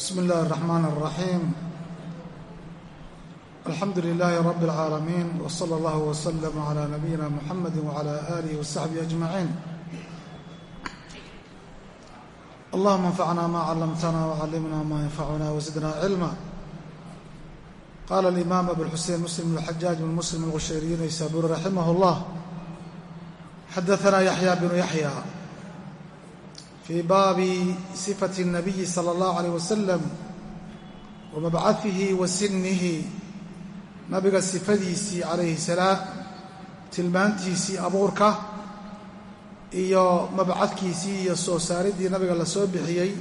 بسم الله الرحمن الرحيم الحمد لله رب العالمين وصلى الله وسلم على نبينا محمد وعلى آله وصحبه أجمعين اللهم انفعنا ما علمتنا وعلمنا ما ينفعنا وزدنا علما قال الإمام أبو الحسين مسلم الحجاج بن مسلم الغشيري نيسابوري رحمه الله حدثنا يحيى بن يحيى في baabi صفة النabiyi slى الlaه عalيه waslm wamabcaثihi wa sinihi nabiga sifadiisii calayhi salaam tilmaantiisii abuurka iyo mabcadkiisii iyo soo saaridii nabiga la soo bixiyey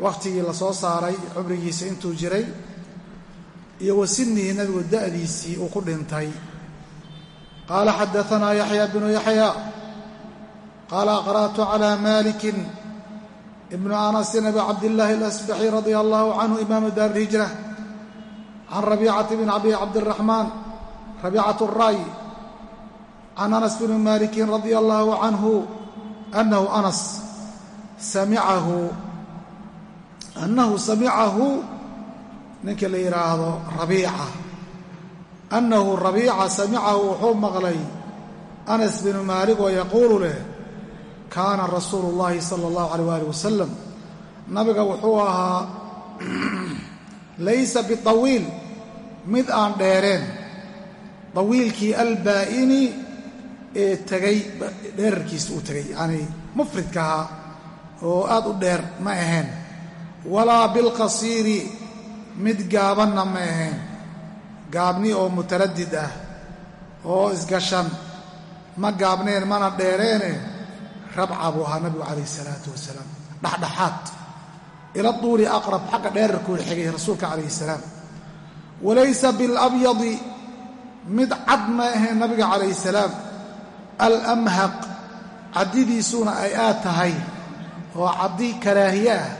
wakhtigii la soo saaray cumrigiisa intuu jiray iyo wa sinihi nabigu da'diisii uu ku dhintay qaala xadaثna yaحyى bnu yaحyى qaala aqra'tu calى maliki ibnu anasin abi cabdillaahi alasbaxi radia allahu canhu imaamu daar ilhijra can rabiicati bn abi cabdiraxmaan rabiicat ray can anas bni malikin radia allahu canhu anahu anas samicahu annahu samicahu ninka la yidhaahdo rabiica annahu rabiica samicahu wuxuu maqlay anas binu maalik oo yaquulu leh kaana rasuulu اllahi salى اllahu alيyh wali wasalam nabiga wuxuu ahaa laysa biطawiil mid aan dheereen dawiilkii albaa'ini ee tegay dheerarkiisa uu tegay yacanii mufridka ahaa oo aad u dheer ma ahayn walaa bilqasiiri mid gaabanna ma ahayn gaabni oo mutaradid ah oo isgashan ma gaabneen mana dheereene rabca buu ahaa nabigu calayh salaatu wasalaam. Dhexdhexaad ila duuli aqrab xagga dheerarkuu xigay rasuulka calayhi salaam. Walaysa bilabyadi mid cad ma aheen nabiga calayhi salaam. Alamhaq caddidiisuuna ay aad tahay oo caddi karaahiye ah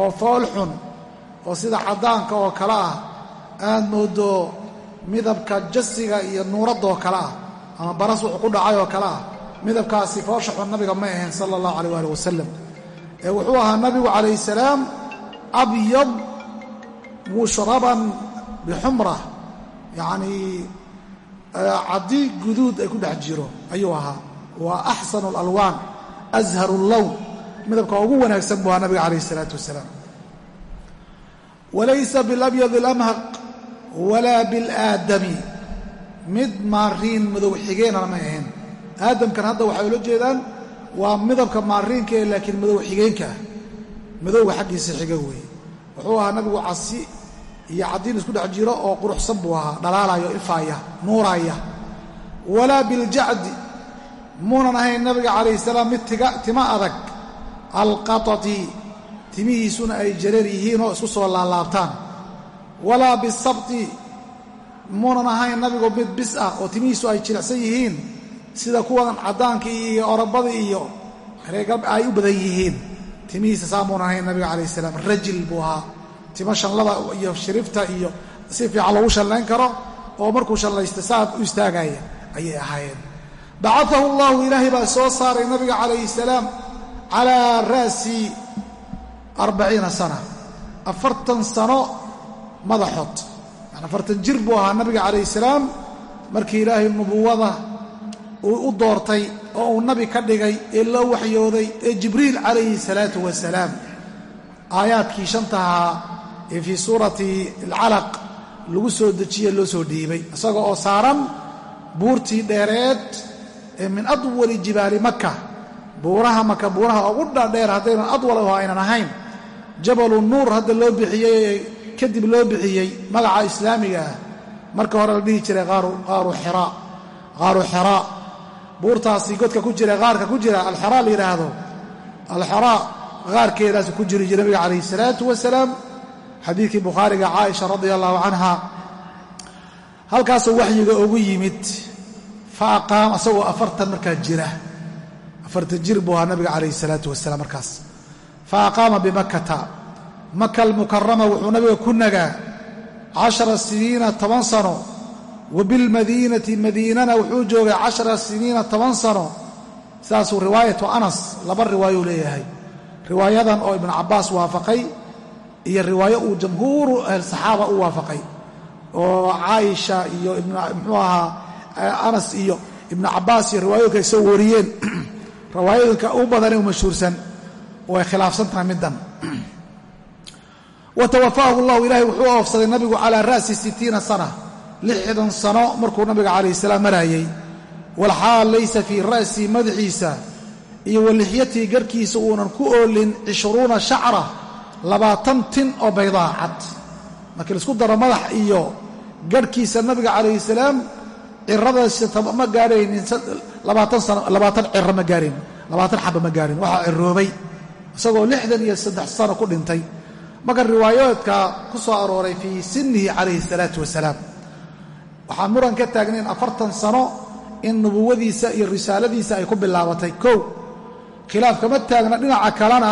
oo foolxun oo sida caddaanka oo kale ah aad mooddo midabka jasiga iyo nuuraddaoo kale ah ama baras wuxuu ku dhacay oo kale ah midabkaasi foosha xun nabiga ma ahayn sala allahu alayh ali wasalam ee wuxuu ahaa nabigu calayh salaam abyad mushraban bixumra yacnii caddi guduud ay ku dhex jiro ayuu ahaa. Waa axsanu alalwaan asharu allown midabka ugu wanaagsan buu ahaa nabiga calayh isalaatu wasalaam. Walaysa bilabyad alamhaq walaa bilaadami. Mid maariin madow xigeenana may ahayn aadamkan hadda waxay ula jeedaan waa midabka maariinka ee laakiin madow xigeenka ah. Madowga xaggiisa xiga weeye wuxuu ahaa nabigu casi iyo caddiin isku dhex jiro oo quruxsan buu ahaa. Dhalaalayo ifaaya nuuraaya. Walaa biljacdi muunan ahayn nabiga calayhi salaam mid tima adag. Alqatati timihiisuna ay jareer yihiinoo isku soo laalaabtaan. Walaa bisabti muunan ahayn nabigu mid bis ah oo timihiisu ay jilicsan yihiin sida kuwan caddaankii iyo orobadii iyo ay u badan yihiin. Timihiisa saamuuna ahayn nabiga calayh salaam. Rajil buu ahaa timo shanlada iyo shirifta iyo si fiican loogu shallayn karo oo markuu shallaysta saad u istaagaya ayay ahaayeen. Bacaahu allahu ilaahay baa soo saaray nabiga calayhi salaam calaa ra'si arbaciina sana. Afartan sano madaxood. Yani afartan jir buu ahaa nabiga calayhi salaam markii ilaahay nubuwada uu u doortay oo uu nabi ka dhigay ee loo waxyooday ee jibriil calayhi salaatu wasalaam aayaadkii shantahaa ee fii suurati alcalaq lagu soo dejiye loo soo dhiibay. Isaga oo saaran buurtii dheereed ee min adwali jibaali maka buuraha maka buuraha ugu dhadheer haddaynan adwal oo aynan ahayn. Jabalu nuur hadda loo bixiyey ee kadib loo bixiyey magaca islaamiga. Ah marka hore la dhihi jiray qaaru xiraa buurtaasi godka ku jira qaarka ku jira alxaraa la yidhaahdo alxaraa qaarkeedaasu ku jiri jira nabiga calayhi salaatu wasalaam xadiidkii bukhaariga caaisha radia allahu canha halkaasuu waxyiga ugu yimid fa aqaam asagoo afartan markaa jira. Afartan jir buu ahaa nabiga calayhi salaatu wasalaam markaas. Fa aqaama bimakkata. Maka almukarama wuxuu nabiga ku nagaa cashara siniina toban sano wa madiinana wuxuu joogay cashara siniina toban sano. Sidaasuu riwaayatu anas laba riwaayuu leeyahay. Riwaayadan oo ibnu cabbaas waafaqay iyo riwaayo uu jamhuuru saxaaba u waafaqay. Oo caaisha iyo mxuu ahaa anas iyo ibnu cabaas iyo riwaayooyinka ay soo wariyeen. Riwaayooyinka u badanee u mashhuursan way khilaafsan tahay middan. Wa tawafaahu llahu ilaahay wuxuu oofsaday nabigu calaa ra'si sittiina sana lixdan sano markuu nabiga calayh salaam maraayey walxaal laysa fii ra'sii madaxiisa iyo walixyatii garkiisa uunan ku oolin cishruuna shacra labaatan tin oo baydaa cad markii la isku daro madax iyo garhkiisa nabiga calayhi salaam ciradaasa ma gaaraynin labaatan ciro ma gaarin labaatan xaba ma gaarin waxaa ciroobay. Isagoo lixdan iyo saddex sano ku dhintay. Marka riwaayaadka ku soo arooray fii sinihi calayhi salaatu wasalaam waxaan muran ka taagnayn afartan sano in nubuwadiisa iyo risaaladiisa ay ku bilaabatay. Kow khilaaf kama taagna dhinaca kalena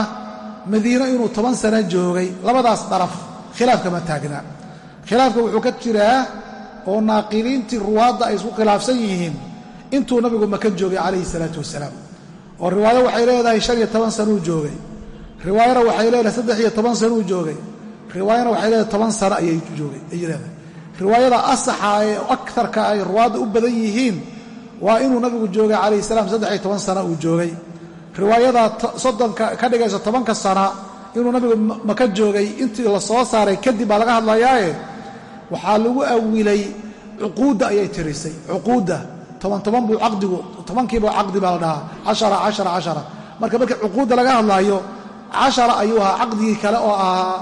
madiino inuu toban sano joogay labadaas daraf khilaaf kama taagna. Khilaafka wuxuu ka jiraa oo naaqiliintii ruwaadda ay isku khilaafsan yihiin intuu nabigu maka joogay calayhi salaatu wasalaam. Oo riwaayo waxay leedahay shan iyo toban sanuu joogay. Riwaayana waxay leedahay saddex iyo toban sanuu joogay. Riwaayana waxay leedahay toban sano ayay leedahay riwaayada asaxa ee akarka ay ruwaadda u badan yihiin waa inuu nabigu joogay calayhi salaam saddex iyo toban sana uu joogay. Riwaayada soddonka ka dhigaysa tobanka sana inuu nabigu maka joogay intii la soo saaray kadib baa laga hadlayaaye waxaa lagu awilay cuquudda ayay tirisay. Cuquudda toban toban buu caqdigu tobankiiba caqdi baa la dhahaa cashara cashara cashara. Marka markii cuquudda laga hadlaayo cashara ayuu ahaa caqdigii kale oo ahaa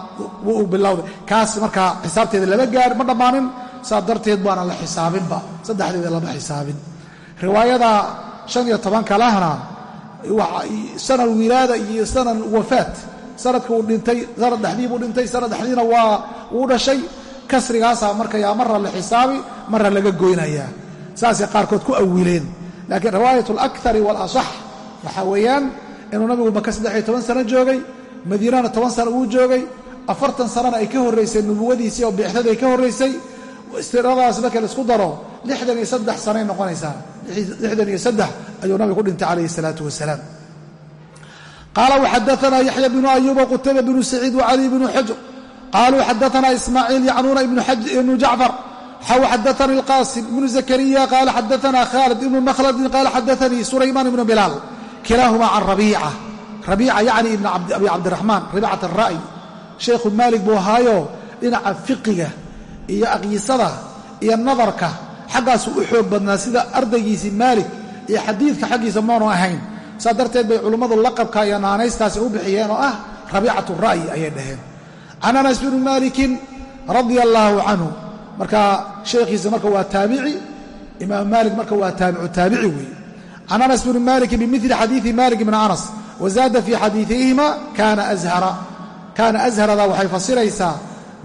uu bilowday. Kaas markaa xisaabteeda lama gaar ma dhammaanin saas darteed baana la xisaabinba saddexdeeda lama xisaabin. Riwaayada shan iyo tobanka lahna sanad wilaada iyo sanad wafaat sanadka uu dhintay sanad dhexdii buu dhintay sanad dhexdiina waa uu dhashay. Kasrigaasaa markayaa marra la xisaabi marra laga goynayaa. Saasay qaarkood ku awileen laakiin riwaayat alakari waalasax waxaa weeyaan inuu nabigu maka saddex iyo toban sano joogay madiinana toban sano uu joogay afartan sanana ay ka horraysay nubuwadiisii oo biixdadii ay ka horraysay istiradaas marka la isku daro lixdan iyo saddex sanay noqonaysaa. Lixdan iyo saddex ayuu nabigu ku dhintay calayhi salaatu wasalaam. Qaala waxadaana yaxya bnu ayuuba qutayba bnu saciid wacali bnu xujr. Qaluu xadaana ismaaciil yacnuuna ibnu jacfar. Xaw xadaanii alqaasim ibnu zakariya. Qaala xadaana khaalid ibnu makhladin qaala xadaanii sulaymaan ibnu bilaal kilaahuma can rabiica rabiica yacni ibn abi cabdiraxmaan ribcat ara'y sheekhu maalik buu ahaayo dhinaca fiqiga iyo aqyisada iyo nadarka xaggaasuu u xoog badnaa sida ardaygiisii maalik iyo xadiidka xaggiisa maanu ahayn saa darteed bay culummadu laqabka iyo naanaystaasi u bixiyeen oo ah rabiicat ra'yi ayay dhaheen can anas bni maalikin radia allaahu canhu marka sheekhiisa marka waa taabici imaam maalik marka waa taabicu taabici can anas bni maalikin bimili xadiidi malik bni anas wazaada fii xadiiihima kaana ashara kaana asharada waxay fasiraysaa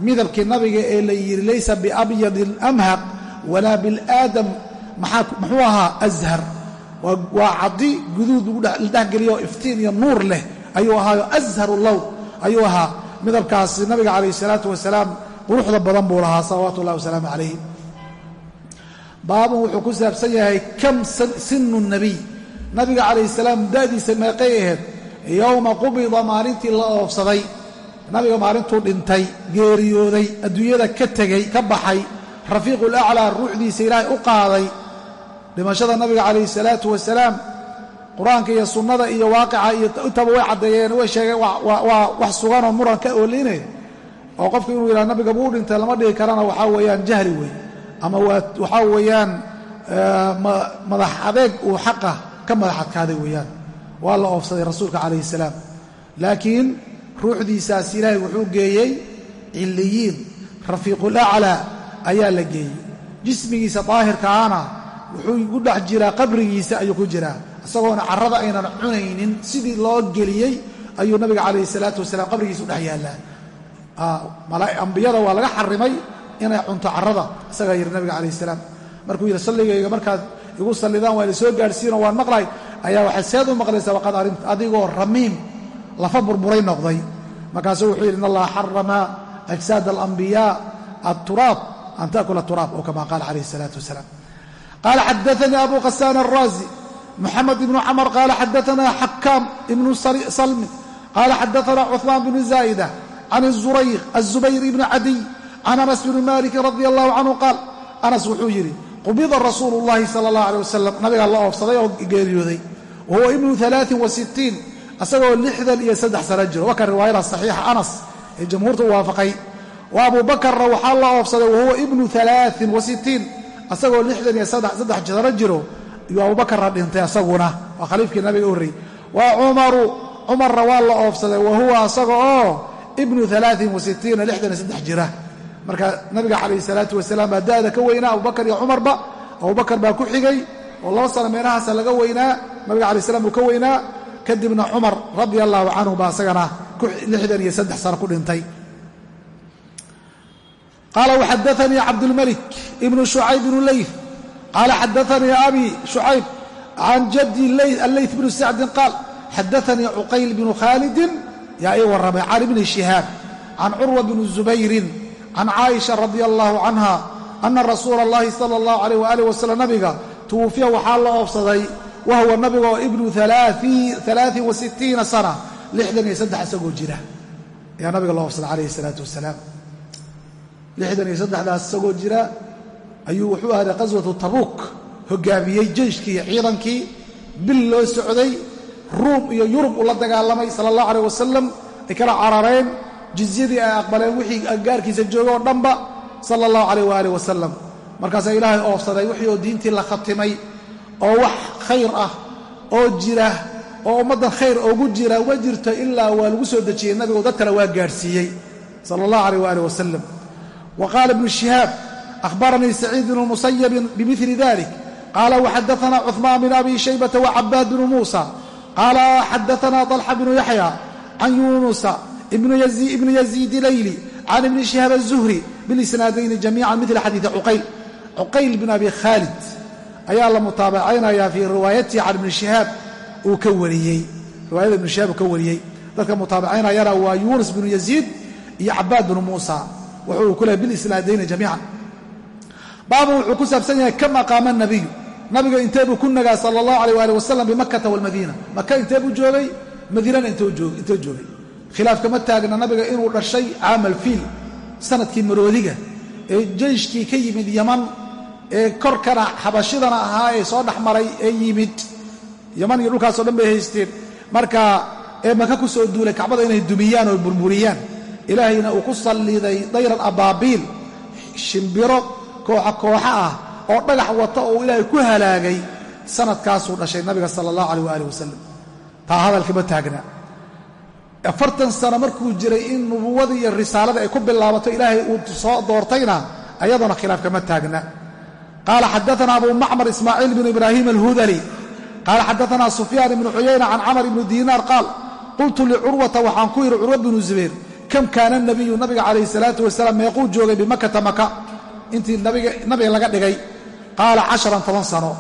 midabkii nabiga ee la yidhi laysa biabyadi amhaq walaa bilaadam muxuu ahaa ashar waa caddi guduud lagu dhexgeliyo iftiin iyo nuur leh ayuu ahaayo asharu lown ayuu ahaa midabkaasi nabiga calayh salaatu wasalaam quruxda badan buu lahaa salawaatu ullahi wasalaamu calayh baabun wuxuu ku saabsan yahay kam sinu nabiy. Nabiga calayh salaam da'diisa meeqay ahayd. Yowma qubida maalintii la oofsaday. Nabiga maalintuu dhintay geeriyooday adduunyada ka tegey ka baxay. Rafiiqul aclaa ruuxdiisa ilaahay u qaaday. Dhimashada nabiga calayhi salaatu wasalaam qur'aanka iyo sunnada iyo waaqica iyo intaba way caddeeyeen way sheegeen waa wax suganoo muran ka ooline oo qofku inuu yidhaha nabiga buu dhintay lama dhigi karana waxaa weeyaan jahli wey ama waxaa weeyaan madax adeeg uu xaqa ka madax adkaaday weeyaan. Waa la oofsaday rasuulka calayhi salaam. Laakiin ruuxdiisaas ilaahay wuxuu geeyey ciliyiin rafiiqul aclaa ayaa la geeyey. Jismigiisa daahirkaana wuxuu ku dhex jiraa qabrigiisa ayuu ku jiraa. Isagoona carrada aynan cunaynin sidii loo geliyey ayuu nabiga calayhi salaatu wasalaam qabrigiisa u dhex yaallaa. Ambiyada waa laga xarimay inay cunto carrada isagaa yidhi nabiga calayhi salaam. Markuu yidhi salligayga markaad igu sallidaan waa ina soo gaadhsiinoo waan maqlay ayaa waxaad seed u maqlaysaa waqad arinta adigoo ramiim lafa burburay noqday. Markaasuu wuxuu yidhi in allaha xarama ajsaad alambiyaa alturaab an taakula turaab oo kama qaala calayhi salaatu wasalaam. Qaala xadaanii abu qasaan araazi muxamed ibnu camar qaala xadaana xakaam ibnu salmi qaala xadaana cuثmaan bnu zaa'ida can azubayr ibni cadiy can anas bni maliki radi allahu canhu qaal. Anas wuxuu yidhi qubida rasuulu llahi sala allah aleh wasalam nabigaa la oofsaday oo geeriyooday wa huwa ibnu alaain wa sittiin asagoo lixdan iyo saddex sano jiro. Waa kan riwaayada saxiixa anas ee jamhuurta u waafaqay. Wa abu bakarna waxaa la oofsaday wa huwa ibnu alaain wa sittiin asagoo lixdan iyo saddex sano jiro. Iyuu abubakarna dhintay asaguna waa khaliifkii nabiga horrey wa cumaru cumarna waa la oofsaday wa huwa asaga oo ibnu alaain jira marka nabiga calayhi salaatu wasalaam baa da'da ka weynaa abubakar iyo cumarba. Abubakar baa ku xigay oo laba sano meelahaasa laga weynaa. Nabiga alai slam uu ka weynaa. Kadibna cumar radia allahu canhu baa isagana lixdan iyo saddex sano ku dhintay. Qaala waxadaanii cabdulmalik ibnu shucayb bnu leyth qaala xadaanii abi shucayb can jaddi alleyth bnu sacdin qaal xadaanii cuqayl bnu khaalidin yaa ii warramay can ibni shihaab can curwa bni zubayrin can caaisha radia allahu canha ana rasuula allahi sala allahu alayh waaalih wasalam nabiga tuwufiya waxaa la oofsaday wa huwa nabiga oo ibnu alaain wa sittiina sana lixdan iyo saddex isagoo jira ayaa nabiga loo oofsaday calayhi salaatu wasalaam lixdan iyo saddexdaas isagoo jira ayuu wuxuu ahday qaswatu tabuuk hogaamiyey jeyshkii ciidankii bil loo socday ruum iyo yurub uu la dagaalamay sala allah aleyh wasalam ay kala carareen jizyadii ay aqbaleen wixii gaarkiisa jooga oo dhanba sala allahu calayh waaalih wasalam markaasaa ilaahay oofsaday wixii oo diintii la khatimay oo wax khayr ah oo jira oo ummaddan khayr ugu jira uma jirto ilaa waa lagu soo dejiyey nabigu dad kale waa gaadhsiiyey sala allah calayh waaalih wasalam wa qaala ibnu shihaab akhbaranii saciid bnu musayabin bimili dalik qaala waxadaana cuثmaan bn abi shaybata wacabaad bnu muusa. Qaala xadaana طalxa bnu yaxya can yunusa ibnu yaziid layli can ibni shihaab الzuhri bilisnaadayni jamiica mila xadiidi cuqayl cuqayl bin abi khaalid ayaa la mutaabacaynaya fii riwaayatihi can ibni shihaab uu ka wariyey. Riwaayada ibnu shihaab uu ka wariyey. Dadka mutaabacaynayana waa yuunus binu yaziid iyo cabaad bnu muusa. Wuxuu ku lehay bilisnaadayni jamiican. Baabu wuxuu ku saabsan yahay kam aqaama nabiyu nabiga intee buu ku nagaa sala allahu alayh waali wasalam bimakkata walmadiina maka intee buu joogay madiinana intee joogay khilaaf kama taagna nabiga inuu dhashay caamal fiil sannadkii maroodiga ee jeyshkii ka yimid yaman ee korkana xabashidana ahaa ee soo dhex maray ee yimid. Yaman iyo dhulkaasoo dhan bay haysteen. Marka ee maka ku soo duulay kacbada inay dumiyaan oo burburiyaan ilaahayna uu ku salliday dayran abaabiil shimbiro kooxa kooxa ah oo dhagax wata oo ilaahay ku halaagay sanadkaasuu dhashay nabiga sala allahu alayh waaalih wasalam taa hadalkama taagna afartan sano markuu jiray in nubuwadii iyo risaaladii ay ku bilaabato ilaahay uu soo doortayna ayadoona khilaaf kama taagna. Qaala xadaana abu macmar ismaaciil bnu ibraahim alhudali. Qaala xadaana sufyaan ibnu cuyayna can camar ibni diinaar qaal qultu licurwata waxaan ku yidhi curwa bnu zubayr kam kaana nabiyu nabiga calayhi salaatu wasalaam meequu joogay bimakata maka intii nabiga laga dhigay. Qaala casharan toban sano.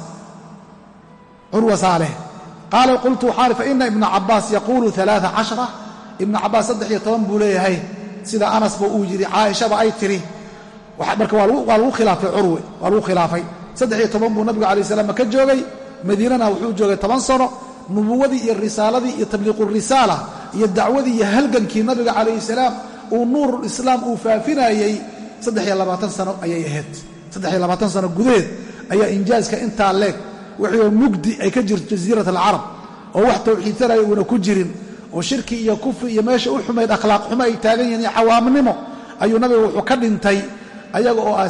Curwa saaleh qaala qultu waxaan fa ina ibna cabaas yaquulu alaaa cashara ibnu cabaas saddex iyo toban buu leeyahay sida anasba uu yidhi caaishaba ay tiri. Marka waa lagu khilaafay curwe waa lagu khilaafay. Saddex iyo toban buu nabigu alay slam ka joogay madiinana wuxuu joogay toban sano. Nubuwadii iyo risaaladii iyo tabliiqu risaala iyo dacwadii iyo halgankii nabiga calayhi salaam uu nuurulislaam uu faafinayey sano ayay ahayd. Saddex iyo labaatan sano gudaheed ayaa injaaska intaa leeg wixii mugdi ay ka jirto jasiirat alcarab oo wax tawxiidsanaya uuna ku jirin oo shirki iyo kufri iyo meesha u xumayd akhlaaq xumo ay taagan yihiin iyo cawaamnimo ayuu nabiga wuxuu ka dhintay ayaga oo ah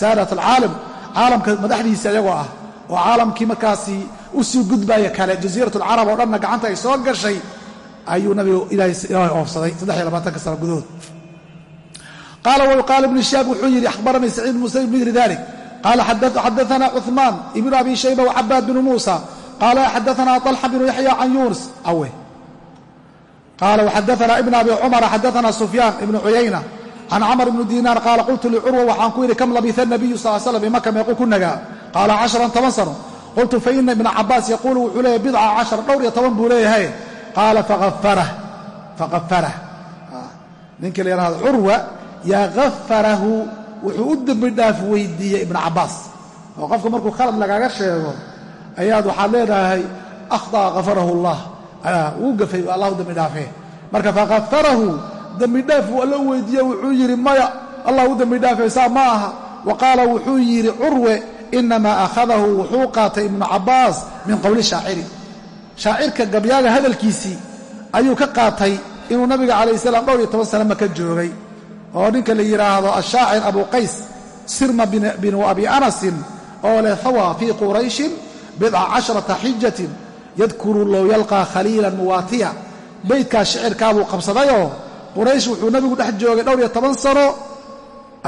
saadat alcaalam caalamka madaxdiisa ayagoo ah oo caalamkii markaasi u gudbaya kale jasiirat alcarab oo dhanna gacanta ay soo gashay ayuu nabigu ilaahay oofsaday saddex iyo labaatanka sano gudahood. Qaala wqaala ibnu shihaab wuxuu yidhi akhbaranii saciid musayib bimili dalik qaala xadaana cuثmaan ibnu abi shayba wacabaad bnu muusa. Qaala xadaana طalxa bnu yaxya can yuunus awe qaala waxadaana ibn abi cumara xadaana sufyaan ibnu cuyayna can camr ibnu diinaar qaala qultu licurwa waxaan ku yidhi kam labisa nabiyu sal slam bimaka meequu ku nagaa qaala casharan toban sano qultu faina ibna cabaas yaquulu wuxuu leeyahy bidca cashar dhowr iyo toban buu leeyahay qaala faqafarah ninka la yidhahdo curwa yaa gafarahu wuxuu u dembi dhaaf weydiiyey ibna cabaas oo qofka markuu khalad lagaaga sheego ayaad waxaad leedahay akhطأa gafarahu اllah wuu gafay allah u dembi dhaafee marka faqafarahu dembidhaaf uu alla weydiiye wuxuu yidhi maya allah u dembidhaafaysaa ma aha. Wa qaala wuxuu yidhi curwe inamaa akhadahu wuxuu qaatay ibnu cabbaas min qowli shaaciri. Shaacirka gabyaaga hadalkiisii ayuu ka qaatay inuu nabiga calayh salaam dhowr iyo toban sana maka joogay oo ninka la yidhaahdo ashaacir abu qays sirma binu abi anasin oo leh hawa fii qurayshin bidca casharata xijatin yadkuru low yalqaa khaliilan muwaatiya. Beydkaa shicirkaabuu qabsadayoo quraysh wuxuu nabigu dhex joogay dhowr iyo toban sano.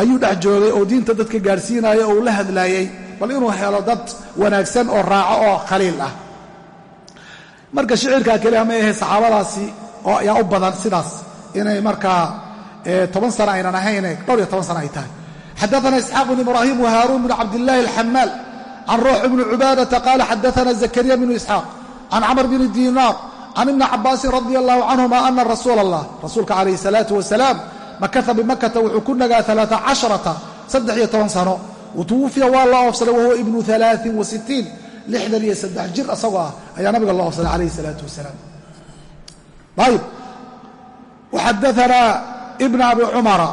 Ayuu dhex joogay oo diinta dadka gaadhsiinaya oo uu la hadlaayey bal inuu helo dad wanaagsan oo raaco oo khaliil ah. Marka shicirkaa keliya ma ahe saxaabadaasi oo ayaa u badan sidaas. Inay markaa toban sano aynan ahayne dhowr iyo toban sano ay tahay. Xadaana isxaaq bn ibraahim whaaruun bn cabdillaahi alxamaal can ruux bni cubaadata qaala xadaana zakariya bnu isxaaq can camr bni diinaar can ibni cabaasin radi allahu canhuma ana rasuula allah rasuulka calayhi salaatu wasalaam makata bimakata wuxuu ku nagaa alaaa casharata saddex iyo toban sano watuwufiya waa la oofsaday wahuwa ibnu alaain wa sitiin lixdan iyo saddex jir asagoo ah ayaa nabiga loo oofsaday calayhi salaatu wasalaam ayib waxadaanaa ibn abi cumara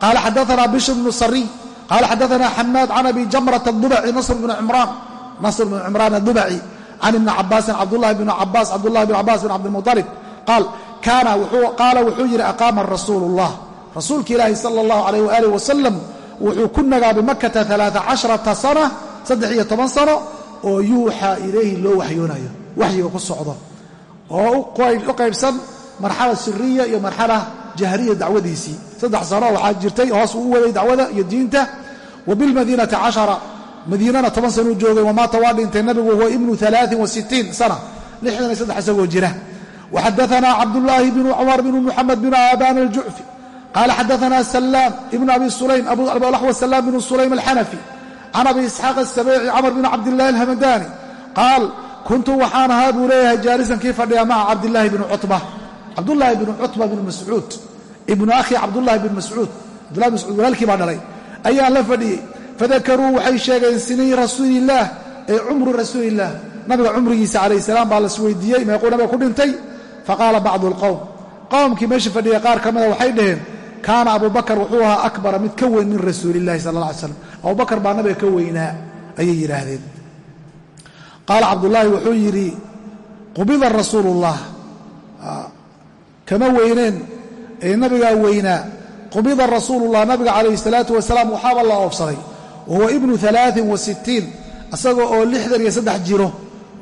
qaala xadaanaa bishr bnu sariy qaala xadaanaa xamaad can abi jamrata adubaci nasr bnu cimraan nasr bnu cimraan adubaci can ابن cabaasin cabdulahi bn cabaas cabdulahi bn cabaas bin cabdimualib qaal qaala wuxuu yidhi aqaama rasuulu ullah rasuulka ilaahi sala allahu calayh waaalih wasalam wuxuu ku nagaa bimakata alaaa casharata sana saddex iyo toban sano oo yuuxaa ilayhi loo waxyoonayo waxyiga ku socdo oo u qaybsan marxala siriya iyo marxala jahriya dacwadiisii saddex sano waxaa jirtay hoos uu u waday dacwada iyo diinta wa bilmadiinati madiinana toban sanuu joogay wamaata waa dhintay nabigu huwa ibnu alaain wasitiin sana. Lixdan iyo saddex isagoo jira. Waxadaanaa cabdulaahi bnu cumar bnu muxamed bn aabaan aljucfi qaala xadaanaa salaam ibnu abi sulaym abulaxwa salaam bnu sulaym alxanafi. Can abi isxaaq asabeeci camr bn cabdillahi alhamadani qaal kuntu waxaan ahaa buu leeyahay jaalisan kii fadhiya maca cabdilaahi bni cutba. Cabdulaahi bnu cutba bn mascuud. Ibnu akhi cabdulahi bn mascuud. Cabdullahi bn mascuud walaalkii baa dhalay. Ayaan la fadhiyey fadakaruu waxay sheegeen siniy rasuulillaah ee cumru rasuulillaah nabiga cumrigiisa calayh salaam baa las weydiiyey meequu nabiga ku dhintay. Faqaala bacdu alqowm qowmkii meesha fadhiyay qaar ka mida waxay dhaheen kaana abubakar wuxuu ahaa akbara mid ka weyn min rasuulillahi sala alla slam abubakar baa nabiga ka weynaa ayay yidhaahdeen. Qaala cabdullaahi wuxuu yidhi qubida rasuulullah. Kama weyneen ee nabigaa weynaa. Qubida rasuulullah nabiga calayhi salaatu wasalaam waxaaba la oobsaday wahuwa ibnu alaain wa sitiin isaga oo lixdan iyo saddex jiro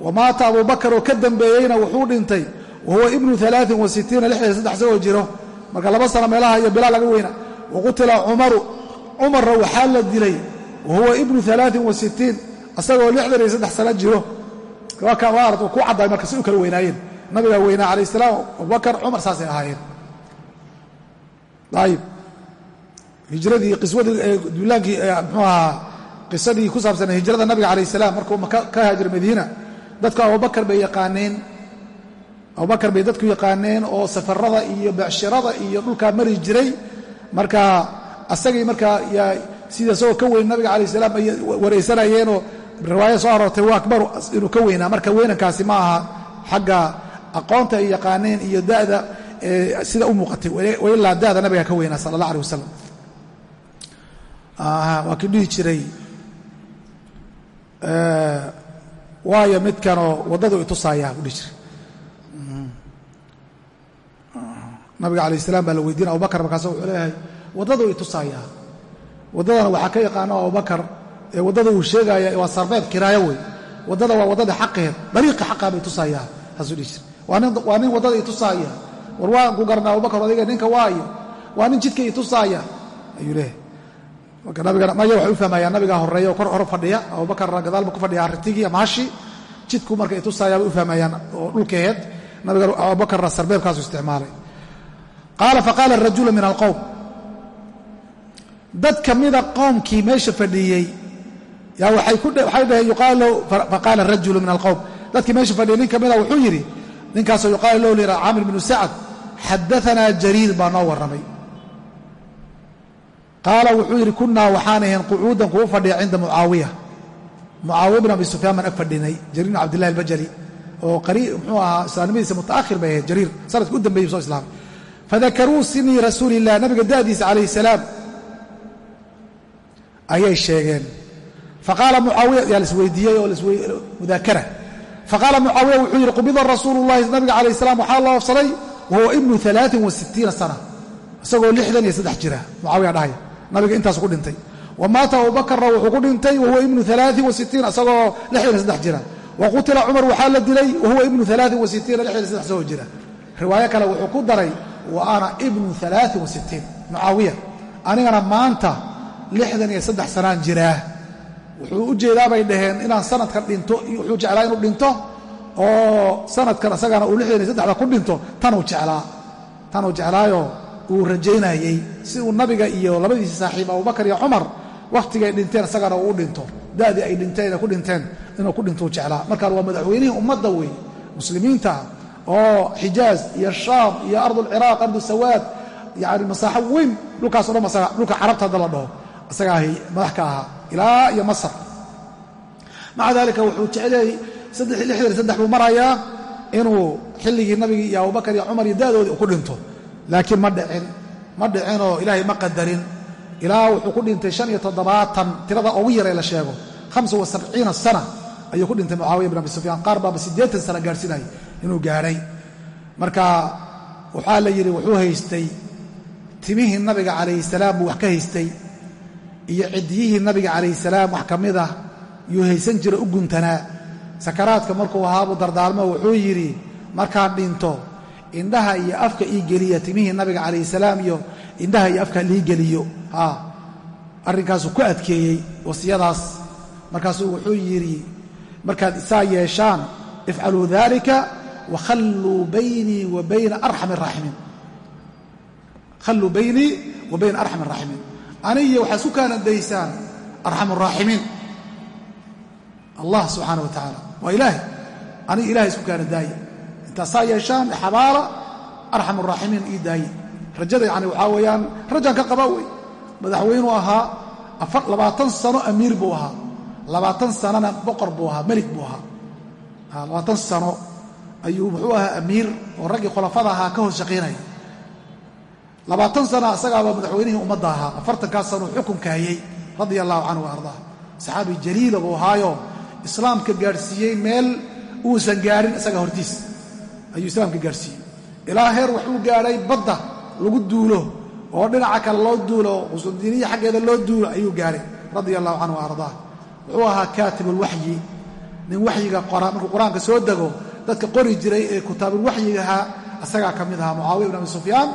wamaata abubakar oo ka dambeeyeyna wuxuu dhintay wahuwa ibnu alaain wa sitiina lixdan iyo saddex isagoo jiro marka laba sano meelaha iyo bilaa laga weyna waqutila cumaru cumarna waxaa la dilay wahuwa ibnu alaain wa sitiin isagoo lixdan iyo saddex sano jiro ku caddaay marka si u kala weynaayeen nabigaa hijradii qiswadii duulaankii ahaa qisadii ku saabsan hijrada nabiga calayh salaam markuu maka ka haajir madiina dadku abubakar bay yaqaaneen abubakar bay dadku yaqaaneen oo safarada iyo becshirada iyo dhulkaa mari jiray. Marka asagii markaa yaa sida isagoo ka weyn nabiga calayh salaam ay waraysanayeenoo riwaaya soo aroortay waa akbaru inuu ka weynaa. Marka weynankaasi ma aha xagga aqoonta ay yaqaaneen iyo da'da sida u muuqatay wailaa da'da nabiga ka weynaa sala allah aleh wasalam waa kii dhihi jiray waayo midkanoo waddadu itusaayaa buu dhihi jiray. Nabiga calayh salaam baa la weydiina abubakar markaasa wuxuu leeyahay waddadu itusaayaa waddadana waxaa ka yaqaano abubakar ee waddada uu sheegaya waa sarbeeb kiraayo wey. Waddada waa waddada xaqeed dariiqi xaqaa bay tusaayaa saasuu dhihi jiray. Waa nin waddada itusaaya war waan ku garanaa abubakar adiga ninka waayo. Waa nin jidka itusaaya ayuu leeyahay marka nabigana maya waxay u fahmayaan nabigaa horreeya oo kor hor fadhiya abubakarna gadaalba ku fadhiya arritigii ama hashi jidku marka itusaaya bay u fahmayaan oo dhulkeed nabiga abubakarna sarbeebkaasu isticmaalay. Qaala faqaala rajulu min alqowm dad ka mida qoomkii meesha fadhiyey yaa waxay dhaheen yuqaal lahu faqaala rajulu min alqowm dadkii meesha fadhiyey nin ka mida wuxuu yidhi ninkaasoo yuqaalu lahu lira caamir binu sacad xadaanaa jariir baa noo warramay qaala wuxuu yidhi kunnaa waxaan ahayn qucuudan kugu fadhiya cinda mucaawiya. Mucaawiya bin abi sufyaan baan ag fadhinay jariir bin cabdillahi albajali oo muxuu ahaa islaamnimadiisa muta'ahir bay ahayd jariir sanadka u dambeeyey soo islaamay. Fadakaruu sinii rasuuli illah nabiga da'diisa calayhi salaam ayay sheegeen. Faqaala mucaawiya yaa laisweydiiyey oo mudaakara. Faqaala mucaawiya wuxuu yidhi qubida rasuulu llahi nabiga calayh salam waxaa loo afsaday wahuwa ibnu alaain wasittiina sana. Isagoo lixdan iyo saddex jira mucaawiya dhahaya nabiga intaas ku dhintay. Wa maata abubakarna wuxuu ku dhintay wahuwa ibnu saddex jira. Wa qutila cumar waxaa la dilay wahuwa ibnu isagoo jira. Riwaayo kale wuxuu ku daray wa ana ibnu mucaawiya anigana maanta iyo sanaan jiraa wuxuu u jeedaa bay dhaheen inaan sanadkan dhinto wuxuu jeclaa inuu dhinto oo sanadkan isagana uu ku dhinto tanuu jeclaayo uu rajaynayey si uu nabiga iyo labadiisa saaxiib abubakar iyo cumar wakhtigay dhinteen isagana uu dhinto. Da'dii ay dhinteen ay ku dhinteen inuu ku dhintou jeclaa. Markaan waa madaxweynihii ummadda wey muslimiinta oo xijaaz iyo shaam iyo ardulciraaq ardu sawaad yani masaaxo weyn dhulkaas o dhan dhulka carabta hadda la dhaho isagaa madax ka ahaa ilaa iyo masar. Maca daalika wuxuu jecelyay lixdan saddex buu marayaa inuu xilligii nabigii iyo abubakar iyo cumar iyo da'doodii ku dhinto laakiin ma dhicin ma dhicinoo ilaahay ma qadarin. Ilaa wuxuu ku dhintay shan iyo toddobaatan tirada ugu yaree la sheego. Hamsa wa sana ayuu ku dhintay mucaawiya bin abi sufyaan. Qaar baaba siddeetan sana gaarhsinay inuu gaadhay marka waxaa la yidhi wuxuu haystay timihii nabiga calayhi salaam buu wax ka haystay iyo ciddiyihii nabiga calayhi salaam wax ka mid ah yuu haysan jira u guntanaa. Sakaraadka markuu ahaabuu dardaalmo wuxuu yidhi markaan dhinto indhaha iyo afka ii geliya timihii nabiga calayhi salaam iyo indhaha iyo afka lii geliyo. Arrinkaasuu ku adkeeyey wasiyadaas. Markaasuu wuxuu yidhi markaad isaa yeeshaan ifcaluu dalika wakhalluu baynii wa bayna arxam araaximiin khalluu baynii wa bayna arxam araaximiin anigiyo waxaad isku kaanadaysaan arxam araaximiin allah subxaana wa tacaala. Waa ilaahay. Aniga ilahay isku kaana intaasaa yeeshaan xabaala arxam araaximiin ii daaye rajada yani waxaa weeyaan rajaan ka qabaa wey. Madaxweynuu ahaa labaatan sano amiir buu ahaa. Labaatan sanona boqor buu ahaa melik buu ahaa. Labaatan sano ayuu muxuu ahaa amiir oo raggii khulafada ahaa ka hoos shaqaynaya labaatan sana isagaaba madaxweynihii ummadda ahaa afartankaas sanuu xukunka hayey radia allahu canhu wa saxaabi jaliila buu ahaayo islaamka gaadhsiiyey meel uusan gaadhin isaga hortiis ayuu islaamka gaadhsiiyey ilaa heer wuxuu gaadhay badda lagu duulo oo dhinaca kale loo duulo qusudiiniya xaggeeda loo duulo ayuu gaadhay radia allahu canhu ardaa. Wuxuu ahaa kaatibulwaxyi nin waxyiga qora markuu qur'aanka soo dego dadka qori jiray ee kutaabulwaxyigahaa isagaa ka mid ahaa mucaawiya bin abi sufyaan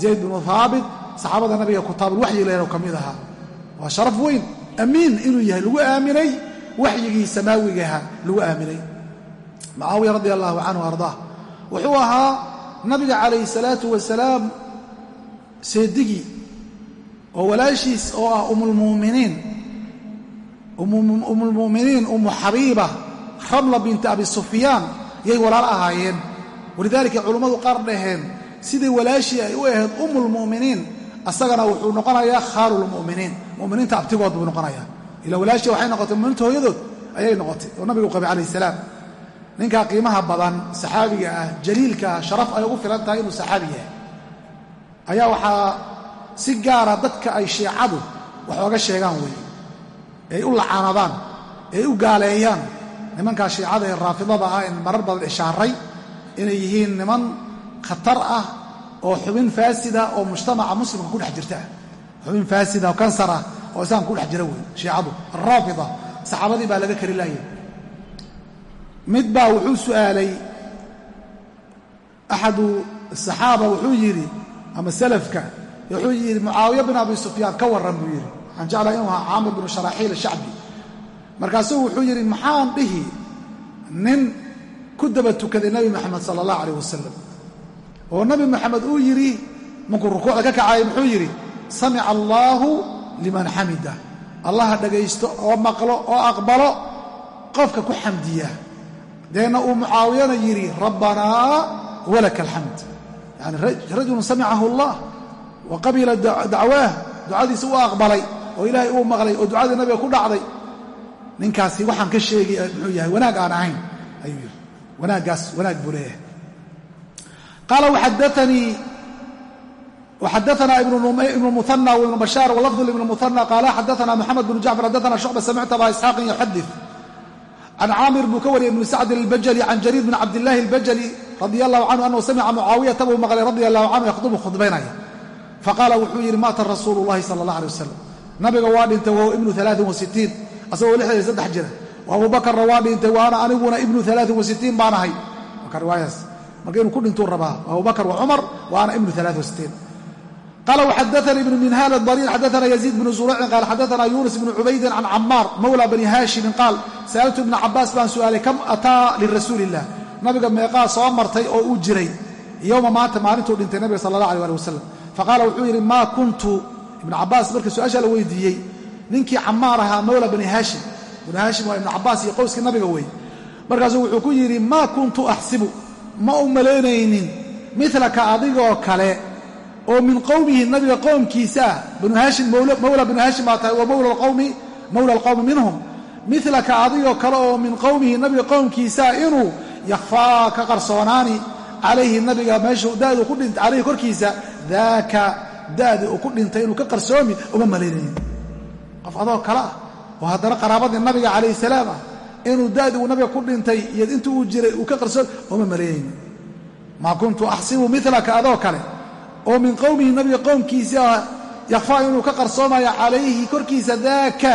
zayd binu haabit saxaabada nabiga kutaabulwaxyi leeno ka mid ahaa. Waa sharaf weyn amiin inuu yahay lagu aaminay waxyigii samaawigaha lagu aaminay. Mucaawiya radi allahu canhu ardaa wuxuu ahaa nabiga calayhi salaatu wasalaam seedigii oo walaashiis oo ah umulmuminiin umulmu'miniin umu xabiiba ramla binti abi sufyaan yay walaalo ahaayeen. Walidaalika culummadu qaar dhaheen sidai walaashii ay u ahayd umulmu'miniin asagana wuxuu noqonayaa khaalulmu'miniin mu'miniinta abtigood buu noqonayaa. Ila walaashii waxay noqotay muminiinta hooyadood ayay noqotay oo nabigu qabay calayh salaam ninkaa qiimaha badan saxaabiga ah jaliilka ah sharaf ay ugu filan tahay inuu saxaabi yahay. Ayaa waxaa si gaara dadka ay shiicadu wax ooga sheegaan weeye ay u lacaanadaan ay u gaaleeyaan. Nimankaa shiicada ee raafidada ah in marar badan ishaaray inay yihiin niman khatar ah oo xubin faasida oo mujtamaca muslimka ku dhex jirta. Xubin faasida oo kansar ah oo islaamka ku dhex jira wey shiicadu alraafida saxaabadii baa laga kari laayay mid baa wuxuu su'aalay axadu asaxaaba wuxuu yidhi ama salafka wuxuu yidhi mucaawiya bin abi sufyaan ka warran buu yidhi waxaan jeclaa inuu ahaa caamir binu sharaaxiil ashacbi markaasuu wuxuu yidhi maxaan dhihi nin ku daba tukaday nebi moxamed sala allah calayh wasalam oo nebi moxamed uu yidhi markuu rukuucda ka kacay muxuu yidhi samica allaahu liman xamida allaha dhagaysto oo maqlo oo aqbalo qofka ku xamdiya deena uu mucaawiyana yidhi rabbanaa walaka alxamd yani rajulun samicahu allah wa qabila dacwaah ducadiisa u aqbalay oo ilaahay uu maqlay oo ducadii nabiga ku dhacday ninkaasi waxaan ka sheegaya muxuu yahay wanaag aan ahayn ayuu yidhi wanaaggaas wanaag buu leeyahay qaala waxadaanii xadaana ibnu muana ibnu bashaar walafdu ibnu muana qaala xadaana moxamed bnu jacfar xadaana shucba samicta ba isxaaqin yaxadif can caamir buu ka wariyey ibnu sacdin albajali can jariir bn cabdilaahi albajali radia allahu canhu annahu samica mucaawiyata buu maqlay radia allahu canhu yakhdubu khudbaynaya faqaala wuxuu yidhi maata rasuulu llahi sala allah alay wasalam nabiga waa dhintay wahuwa ibnu alaain wasittiin asagoo lixdan iyo saddex jira abubakarna waa dhintay waana aniguna ibnu alaain wasittiin baan ahay marka riwaayaas marka inuu ku dhintuu rabaa abubakar wa cumar wa ana ibnu alaain wasittiin qala wxadaanii ibnu minhal dariir xadaana yaziid bnu zuracin qaal xadaana yuunus bnu cubaydin can camaar mawla bani haashimin qaal sa'altu ibna cabaas baan su'aalay kam ataa lirasuuli illah nabiga meeqaa soo martay oo uu jiray yowma maanta maalintuu dhintay nabiga sala allah aleh ali wasalam faqaala wuxuu yidhi maa kuntu ibnu cabaas markii su'aashaa la weydiiyey ninkii camaar ahaa mawla bani haashim bnu haashim waa ibnu cabaas iyo qowskii nabiga weeye markaasuu wuxuu ku yidhi maa kuntu axsibu adigoo kale oo min qowmihi nabiga qowmkiisa ah banu haashim mawla banu haashim baa tahay wa mawla alqowmi minhum. Milaka adigoo kale oo min qowmihi nabiga qowmkiisaa inuu yakhfaa ka qarsoonaani calayhi nabiga meeshuu dadu ku dhintay calayhi korkiisa daaka da'di uu ku dhintay inuu ka qarsoomi uma malaynayn qof adoo kale ah oo haddana qaraabadii nabiga calayhi salaam ah inuu da'di uu nabiga ku dhintay iyo intuu uu jiray uu ka qarsoomi uma malaynayn maa kuntu axsibu milaka adoo kale oo min qowmihi nabiga qowmkiisa yakfaa inuu ka qarsoomayo calayhi korkiisa daaka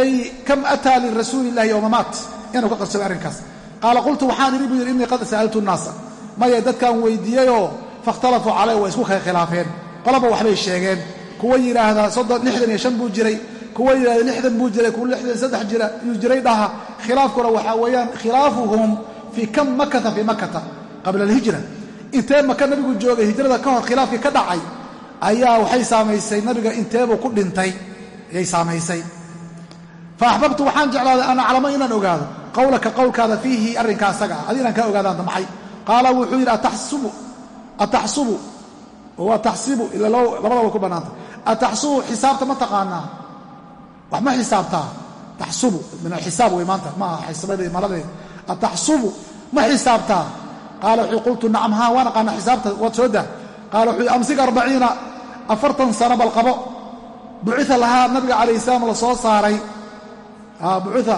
ay kam ataa lirasuuli illahi yowma maat inuu ka qarsoomay arrinkaas. Qaala qultu waxaan idhi buu yidhi innii qad sa'altu nnaasa maya dadkaan weydiiyeyoo fakhtalafuu calay waa isku khilaafeen. Qolaba waxbay sheegeen. Kuwa yidhaahda lixdan iyo shan buu jiray. Kuwa yidhahda lixdan buu jiray. Kuwa lixdan saddex jira yuu jiray dhaha. Khilaafkuna waxaa weeyaan khilaafuhum fii kam makata fii makata qabla alhijra intee maka nabigu joogay hijrada ka hor khilaafkii ka dhacay? Ayaa waxay saamaysay nabiga inteebuu ku dhintay? Ayay saamaysay. Fa axbabtu waxaan jeclaaday an aclamo inaan ogaado qowlaka qowlkaada fiihi arrinkaa asaga. Ah adi inaan kaa ogaadaan damxay qaala wuxuu yidhi ataxsubu waa taxsibu ila labada way ku bannaantay. Ataxsubu xisaabta ma taqaanaa. Wax ma xisaabtaa? Taxsubu min alxisaab wey maanta maaha xisbadii maladeed ataxsubu ma xisaabtaa qaala wuxuu qultu nacam haa waan aqaana xisaabta waad soo dah qaala wuxuu amsig arbaciina afartan sano balqabo bucita lahaa nabiga calayh salaam la soo saaray. Bucita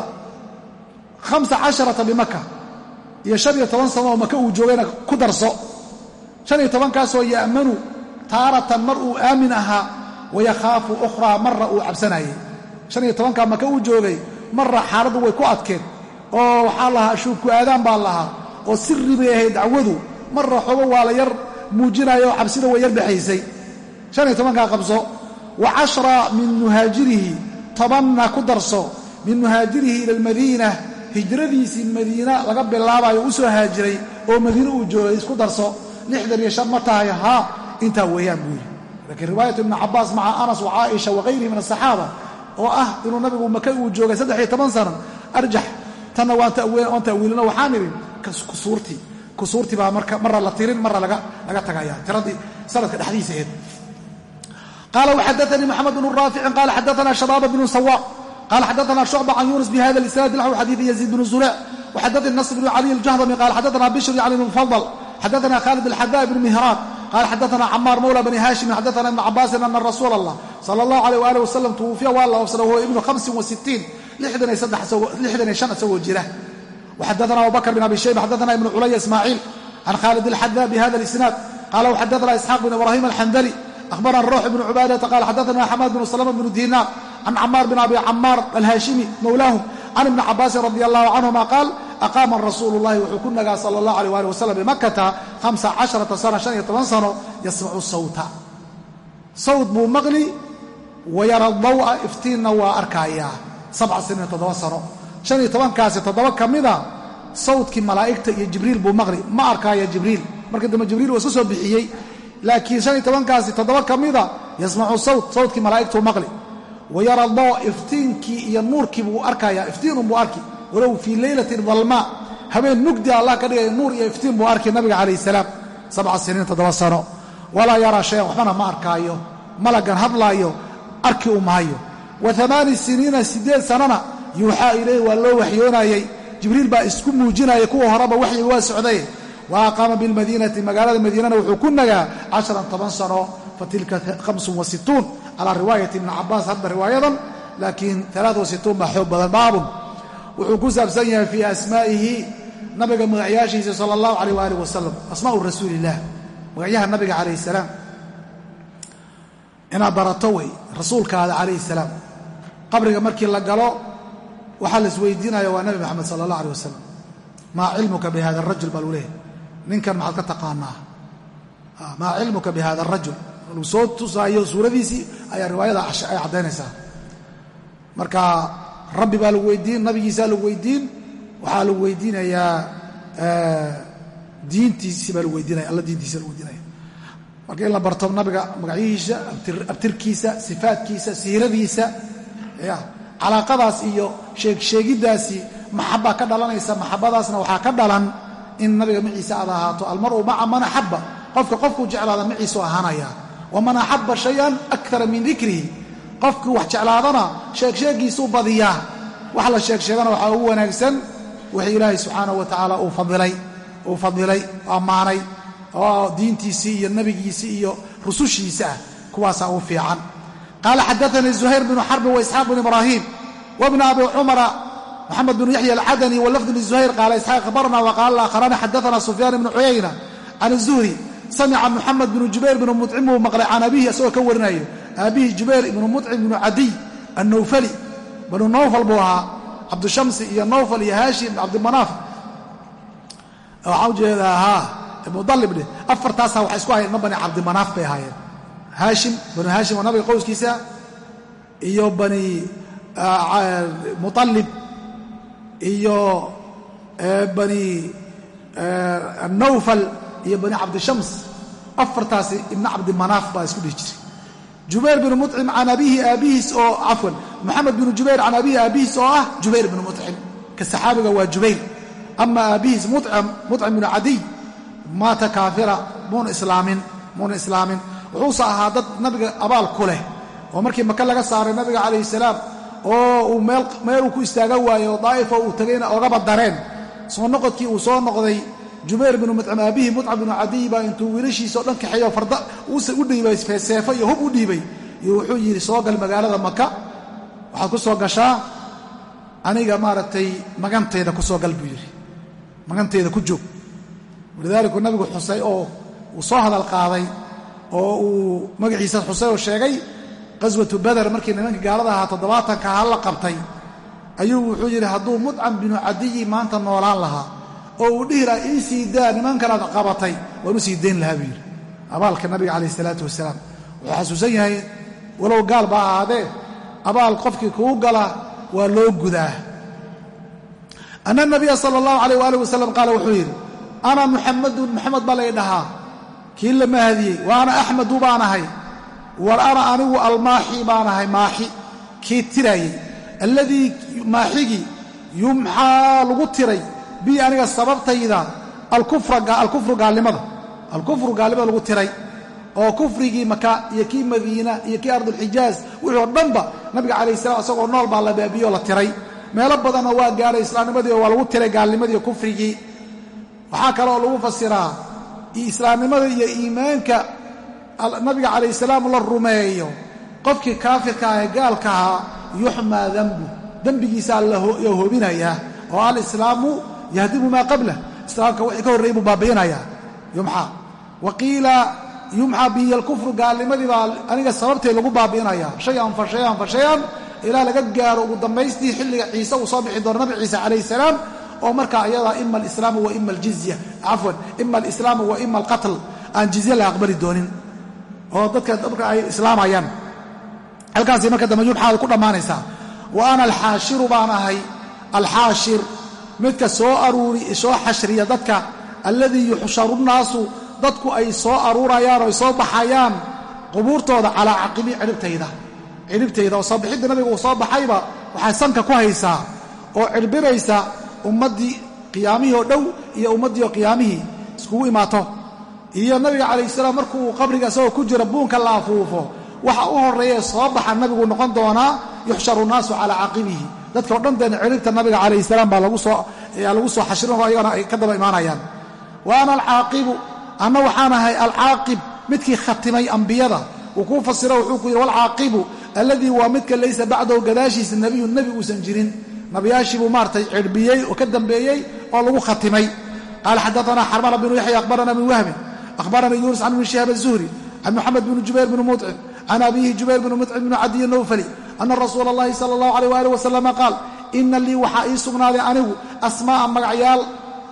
hamsa casharata bimaka iyo shan iyo toban sano oo maka uu joogayna ku darso. Shan iyo tobankaasoo ya'manu taaratan mar uu aamin ahaa wayakhaafu ukhraa marra uu cabsanayay shan iyo tobankaa maka uu joogay marra xaaladdu way ku adkeed. Oo waxaa lahaa ashuubku aadaan baa lahaa oo sirri bay ahayd dacwadu. Marra xogo waa la yar muujinaya oo cabsida way yar dhexaysay shan iyo tobankaa qabso wa cashra min muhaajirihi tobanna ku darso min muhaajirihi ila almadiina hijradiisii madiina laga bilaabayo u soo haajiray oo madiine uu joogay isku darso lixdan iyo shan ma tahay haa intaa weeyaan buu yidhi. Laakiin riwaayatu ibni cabaas maca anas wa caaisha wagayrihi min asaxaaba oo ah inuu nabigu maka uu joogay saddex iyo toban sano arjax tanna waan ta'wiilino waxaan idhi kusuurtii kusuurtii baa marra la tirin marra laga tagaya. Tiradii sanadka dhexdiisa aheed qaala waxadaanii moxamed bnu raaficin qaala xadaana shabaaba bnu sawaaq qala xadaana shucba can yunis bihada isnaad naxw xadiidi yaziid bnu zurec waxadanii nasr bnu caliy aljahdami qala xadaana bishr yani bn mufadl xadaana khalid alxadaa ibnu mihraan. Qala xadaana camaar mawla bani haashimin xadaana ibnu cabaasin ana rasuula allah sala allahu aleyh waali wasalam tuwufiya waa la ofsada huwa ibnu hamsin wasittiin lixdan iyo shan isagoo jira xadana abubakr bn abi shayba xadana ibnu culaya ismaaciil can khaalid alxada bihada اlisnaad qaala xadana isxaaq bn ibraahim alxandali ahbarana ruux bnu cubaadata qaala xadana xamaad bnu salama bnu diinaar can camaar bn abi camaar alhaashimi mowlaahum can ibni cabaasin radi allahu canhuma qaal aqaama rasuulu llahi wuxuu ku nagaa sala allah aleh ali wasalam bimakata hamsa casharata sana shan iyo toban sano yasmacu sawta sawd buu maqli wayara daw'a iftiinna waa arkaayaa sabca siniin toddoba sano shan iyo tobankaasi toddoba ka mida sawdkii malaa'igta iyo jibriil buu maqli ma arkaayo jibriil. Markii dambe jibriil uu soo bixiyey. Laakiin shan iyo tobankaasi toddoba ka mida yasmacu sawt sawdkii malaa'igtuu maqli. Wayara iftiinkii iyo nuurkii buu arkayaa iftiinunbuu arki walow fii leylatin dalmaa habeen mugdi allah ka dhigaya nuur iyo iftiin buu arki nabiga calayh salaam. Sabca siniin toddoba sano. Walaa yaraa shayan waxbana ma arkaayo. Malagan hadlaayo. Arki u wa amaani siniina siddeed sanana yuuxaa ilayh waa loo waxyoonayey jibriil baa isku muujinaya kuwa horeba waxyiga waa socday. Wa aqaama bilmadiinati magaalada madiinana wuxuu ku nagaa casharan toban sano fatilka hamsun wasituun calaa riwaayati ibni cabaas hadda riwaayadan laakiin alaaa wasituun baa xoog badan. Baabun. Wuxuu ku saabsan yahay fii asmaa'ihi nabiga magacyaashiisa sala allahu alayh waalih wasalam asmaa'u rasuuliillah magacyaha nabiga calayh salaam. Inaad barato wey rasuulkaada calayhi salaam. Qabriga markii la galo waxaa la isweydiinaya waa nabi maxamed sala allah aleh wasalam maa cilmuka bi hada baa lagu leehay ninkan maxaad ka taqaanaa? Maa cilmuka bi hada arajul soo tusaayo suuradiisii ayaa riwaayada ay caddaynaysaa marka rabbi baa lagu weydiin nabigiisaa lagu weydiin waxaa lagu weydiinayaa diintiisi baa lagu weydiinaya alla diintiisa lagu weydiinaya. Marka in la barto nabiga magacyihiisa abtirkiisa sifaadkiisa siiradiisa ya calaaqadaas iyo sheegsheegiddaasi maxaba ka dhalanaysa maxabadaasna waxaa ka dhalan in nabiga maciise aad ahaato almaru maca man axaba qofka qofkuu jeclaada maciisu ahaanaya. Waman axaba shayan akara min dikrihi. Qofkii wax jeclaadana sheegsheegiisuu badiyaa. Wax la sheegsheegana waxaa ugu wanaagsan wixii ilaahay subxaanahu wa tacaala uu fadilay ammaanay oo diintiisii iyo nebigiisii iyo rusushiisa ah. Kuwaasaa u fiican qaala xadaanii zuhayr bnu xarbin waisxaaq bn ibraahim wbn abi cumara moxamed bnu yaxya alcadani walafd bn zuhayr qaala isxaaq akhbarna waqaala aakharani xadaana sufyaan ibnu cuyayna can الzuhri samica moxamed bnu jubayr bnu mucim buu maqlay can abihi isagoo ka warinayo aabihi jubayr ibnu mucim ibnu cadiy annawfali banu nawfal buu ahaa cabdushamsi iyo nawfal iyo haashim cabdimanaaf waxaa u jeedaa haa mudalib dheh afartaasaa waxay isku ahayen ma bani cabdimanaaf bay ahaayeen haashim banu haashim waa nabiga qowskiisa iyo bani mualib iyo bani nawfal iyo bani cabdishams afartaasi ibna cabdimanaaf baa isku dhihi jiray. Jubayr binu mucim can abiihi aabihiis oo cafwan moxamed binu jubayr can abiihi aabihiis oo ah jubayr binu mucim ka saxaabiga waa jubayr. Ama aabihiis mucim mucim binu cadiy maata kaafira muuna islaamin wuxuuse ahaa dad nabiga abaal ku leh oo markii maka laga saaray nabiga calayhi salaam oo uu meel uu ku istaagan waayo oo daa'ifa uu tegayna ogaba dareen. Soo noqodkii uu soo noqday jubayr binu mucim aabihii mucab binu cadiy baa intuu wiilashiisao dhan kaxeeyo farda u dhiibay seefo iyo hub u dhiibay. Iyo wuxuu yidhi soo gal magaalada maka waxaad ku soo gashaa? Aniga maaragtay magantayda ku soo gal buu yidhi. Magantayda ku joog. Walidaalika nabigu xusay oo uu soo hadal qaaday oo uu magaciisa xusay oo sheegay qaswatu bader markii nimankii gaalada ahaa toddobaatanka ha la qabtay. Ayuu wuxuu yidhi hadduu mudcam binu cadiyi maanta noolaan lahaa oo uu dhihi lahaa ii sii daa nimankanaad qabatay waan u sii dayn lahaa buu yidhi. Abaalka nabiga calayh isalaatu wasalaam. Wuxuu xasuusan yahay walow gaal ba ahaadee abaal qofkii kuu gala waa loo gudaa. Ana nabiya sala allahu calayh waaalih wasalam qaala wuxuu yidhi ana muxamadun muxamed baa lay dhahaa kii la mahadiyey wa ana axmedu baan ahay. War ana anigu almaaxi baan ahay maaxi. Kii tiraayey alladii maaxigii yumxaa lagu tiray bii aniga sababtayda alkufru gaalnimada. Alkufru gaalnimada lagu tiray oo kufrigii maka iyo kii madiina iyo kii ardulxijaaz wixii oo dhanba nabiga calayh salam isagoo nool baa la baabiyo la tiray. Meelo badanna waa gaadhay islaamnimadii oo waa lagu tiray gaalnimadii kufrigii. Waxaa kaleoo lagu fasiraa islaamnimada iyo iimaanka nabiga calayh salaam la rumeeyo. Qofkii kaafirka ah ee gaalka ahaa yuxmaa dembu dembigiisaa la hoobinayaa oo alislaamu yahdimu maa qablah islaamka wixii ka horreeyey buu baabi'inayaa yumxaa wa qiila yumxaa bihi alkufru gaalnimadii baa aniga sababteed lagu baabi'inayaa shayan fa shayan fa shayan ilaa laga gaaro ugu dambaystii xilliga ciise uu soo bixi doono nabi ciise calayhi salaam oo markaa ayadaa ima alislaamu wa ima aljizya cafwan ima alislaamu wa ima alqatl aan jizye la aqbali doonin oo dadka marka ay islaamayaan. Halkaasay marka dambe yumxaada ku dhammaanaysaa. Wa ana alxaashiru baan ahay alxaashir midka soo aruuri soo xashriya dadka alladii yuxsharu nnaasu dadku ay soo aruurayaan oo ay soo baxayaan qubuurtooda calaa caqibii ciribtayda ciribtayda oo soo bixidda nabiga uu soo baxayba waxay sanka ku haysaa oo cirbiraysa ummaddii qiyaamihii oo dhow iyo ummaddii oo qiyaamihii iskugu imaato. Iyo nabiga calayh salaam markuu qabriga isagoo ku jira buunka la afuufo waxa u horreeya soo baxa nabigu noqon doonaa yuxsharu nnaasu calaa caqibihi dadka o dhan deena ciribta nabiga calayh salaam baa lagu soo xashrinoo ayagana ay ka daba imaanayaan. Wa ana alcaaqibu anna waxaan ahay alcaaqib midkii khatimay ambiyada. Uu kuu fasiro wuxuu ku yidhi walcaaqibu alladii waa midka laysa bacdahu gadaashiisa nebiyun nebi uusan jirin nabiyaashiibuu maaratay cirbiyey oo ka dambeeyey oo lagu khatimay. Qaala xadaanaa xarmana binu yaxya akhbarana min wahmin akhbaranii yuunus can ibni shihaab azuhri can moxamed bni jubayr bni mucim can abiihi jubayr bni mucim bni cadiyi nowfali ana rasuula allahi sala allahu alayh waali wasalama qaal ina lii waxaa ii sugnaaday anigu asmaa'an magacyaal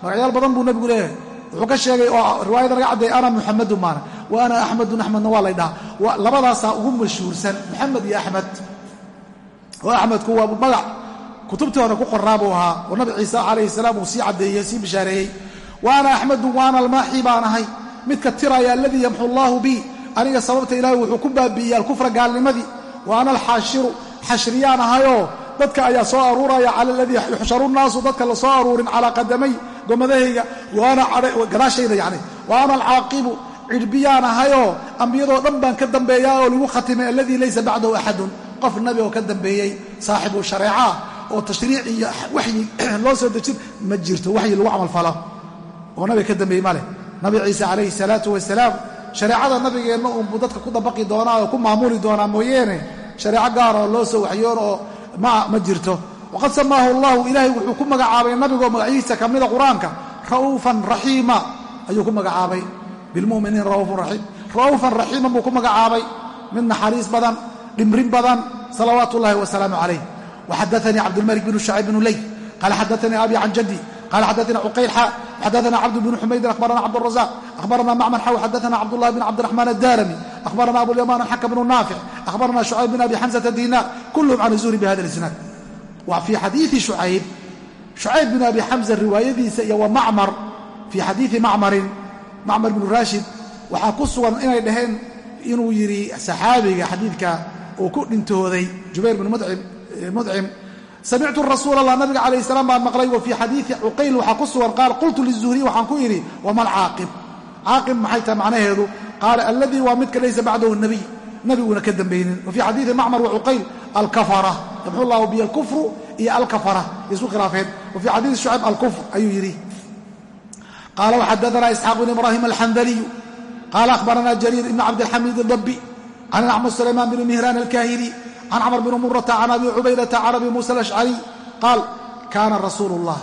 magacyaal badan buu nebigu leeyahay. Wuxuu ka sheegay oo riwaayada laga caddeeyay ana muxamedun maana wa ana axmedun axmedna waa laydhaha. Labadaasaa ugu mashhuursan moxamed iyo axmed oo axmedku waa magac kutubtii hore ku qoraa buu ahaa. Oo nabi ciise calayhi salaam uu sii caddeeyey sii bishaareeyey. Wa ana axmedun wa ana almaaxi baan ahay. Midka tiraya aladii yamxu allaahu bi aniga sababta ilaahay wuxuu ku baabi'iyey alkufra gaalnimadii. Wa ana alxaashiru xashriyaan ahayoo dadka ayaa soo aruuraya cala aladii yuxsharu nnaasu dadka la soo aruurin calaa qadamay gomadahayga. Gadaashayda yani wa alcaaqibu cidhbiyaan ahayoo ambiyadoo dhan baan ka dambeeyaa oo lagu khatimay alladii laysa bacdahu axadun. Qof nabi oo ka dambeeyey saaxibu shareeca oo tashriic iyo waxyi loo soo dejin ma jirto. Waxyi lagu camalfalo oo nabi ka dambeeyey maleh nabi ciise calayhi salaatu wasalaam shareecada nabigeenna uunbuu dadka ku dabaqi doonaa oo ku maamuli doonaa mooyeene shareeco gaar oo loo soo waxyoon oo ma jirto. Waqad samaahu allahu ilaahay wuxuu ku magacaabay nabigoo magaciisa ka mida qur'aanka ra'uufan raxiima ayuu ku magacaabay. Bilmuminiin ra'uufun raxiim. Ra'uufan raxiiman buu ku magacaabay. Mid naxariis badan dhimrin badan salawaatu ullahi wasalaamu calayh waxadaanii cabdulmalik bnu shacib bnu ley qaala xadaanii abi can jaddi qala xadaana cuqayl xa xadaana cabd bnu xumaydin akhbarana cabdrazaq akhbarana macman xaw xadaana cabdullahi bn cabdiraxmaan addarami akhbarana abulyamaan alxakam bnu naafic akhbarana shucayb bn abi xamsata dinar kulluhum can zuhri bihada isnaad wa fii xadiii shucayb shucayb bn abi xamsa riwaayadiisa iyo wa macmar fii xadiii macmarin macmar bnu raashid waxaa ku sugan inay dhaheen inuu yidhi saxaabiga xadiidka uu ku dhintooday jubayr bn mudcim samictu rasuul allah nabiga calayh salaam baan maqlay wa fii xadiidi cuqayl waxaa ku sugan qaal qultu lizuhriy waxaan ku idhi wama alcaaqib caaqib maxay tahay macnaheedu qaala alladii waa midka laysa bacdahu nabiy nabiguuna ka dambaynin wa fii xadiidi macmar wa cuqayl alkafara yamxu llahu biy alkufru iyo alkafara isku khilaafeen wa fii xadiidi shucayb alkufr ayuu yidhi qaala waxadaana isxaaq bn ibraahim alxandaliyu qaala akhbarana jariir ibn cabdilxamiid dabi can acmud sulaymaan bn mihraan alkahili can camr bn murata can abi cubaydata can abi muusa alashcari qaal kaana rasuulu اllah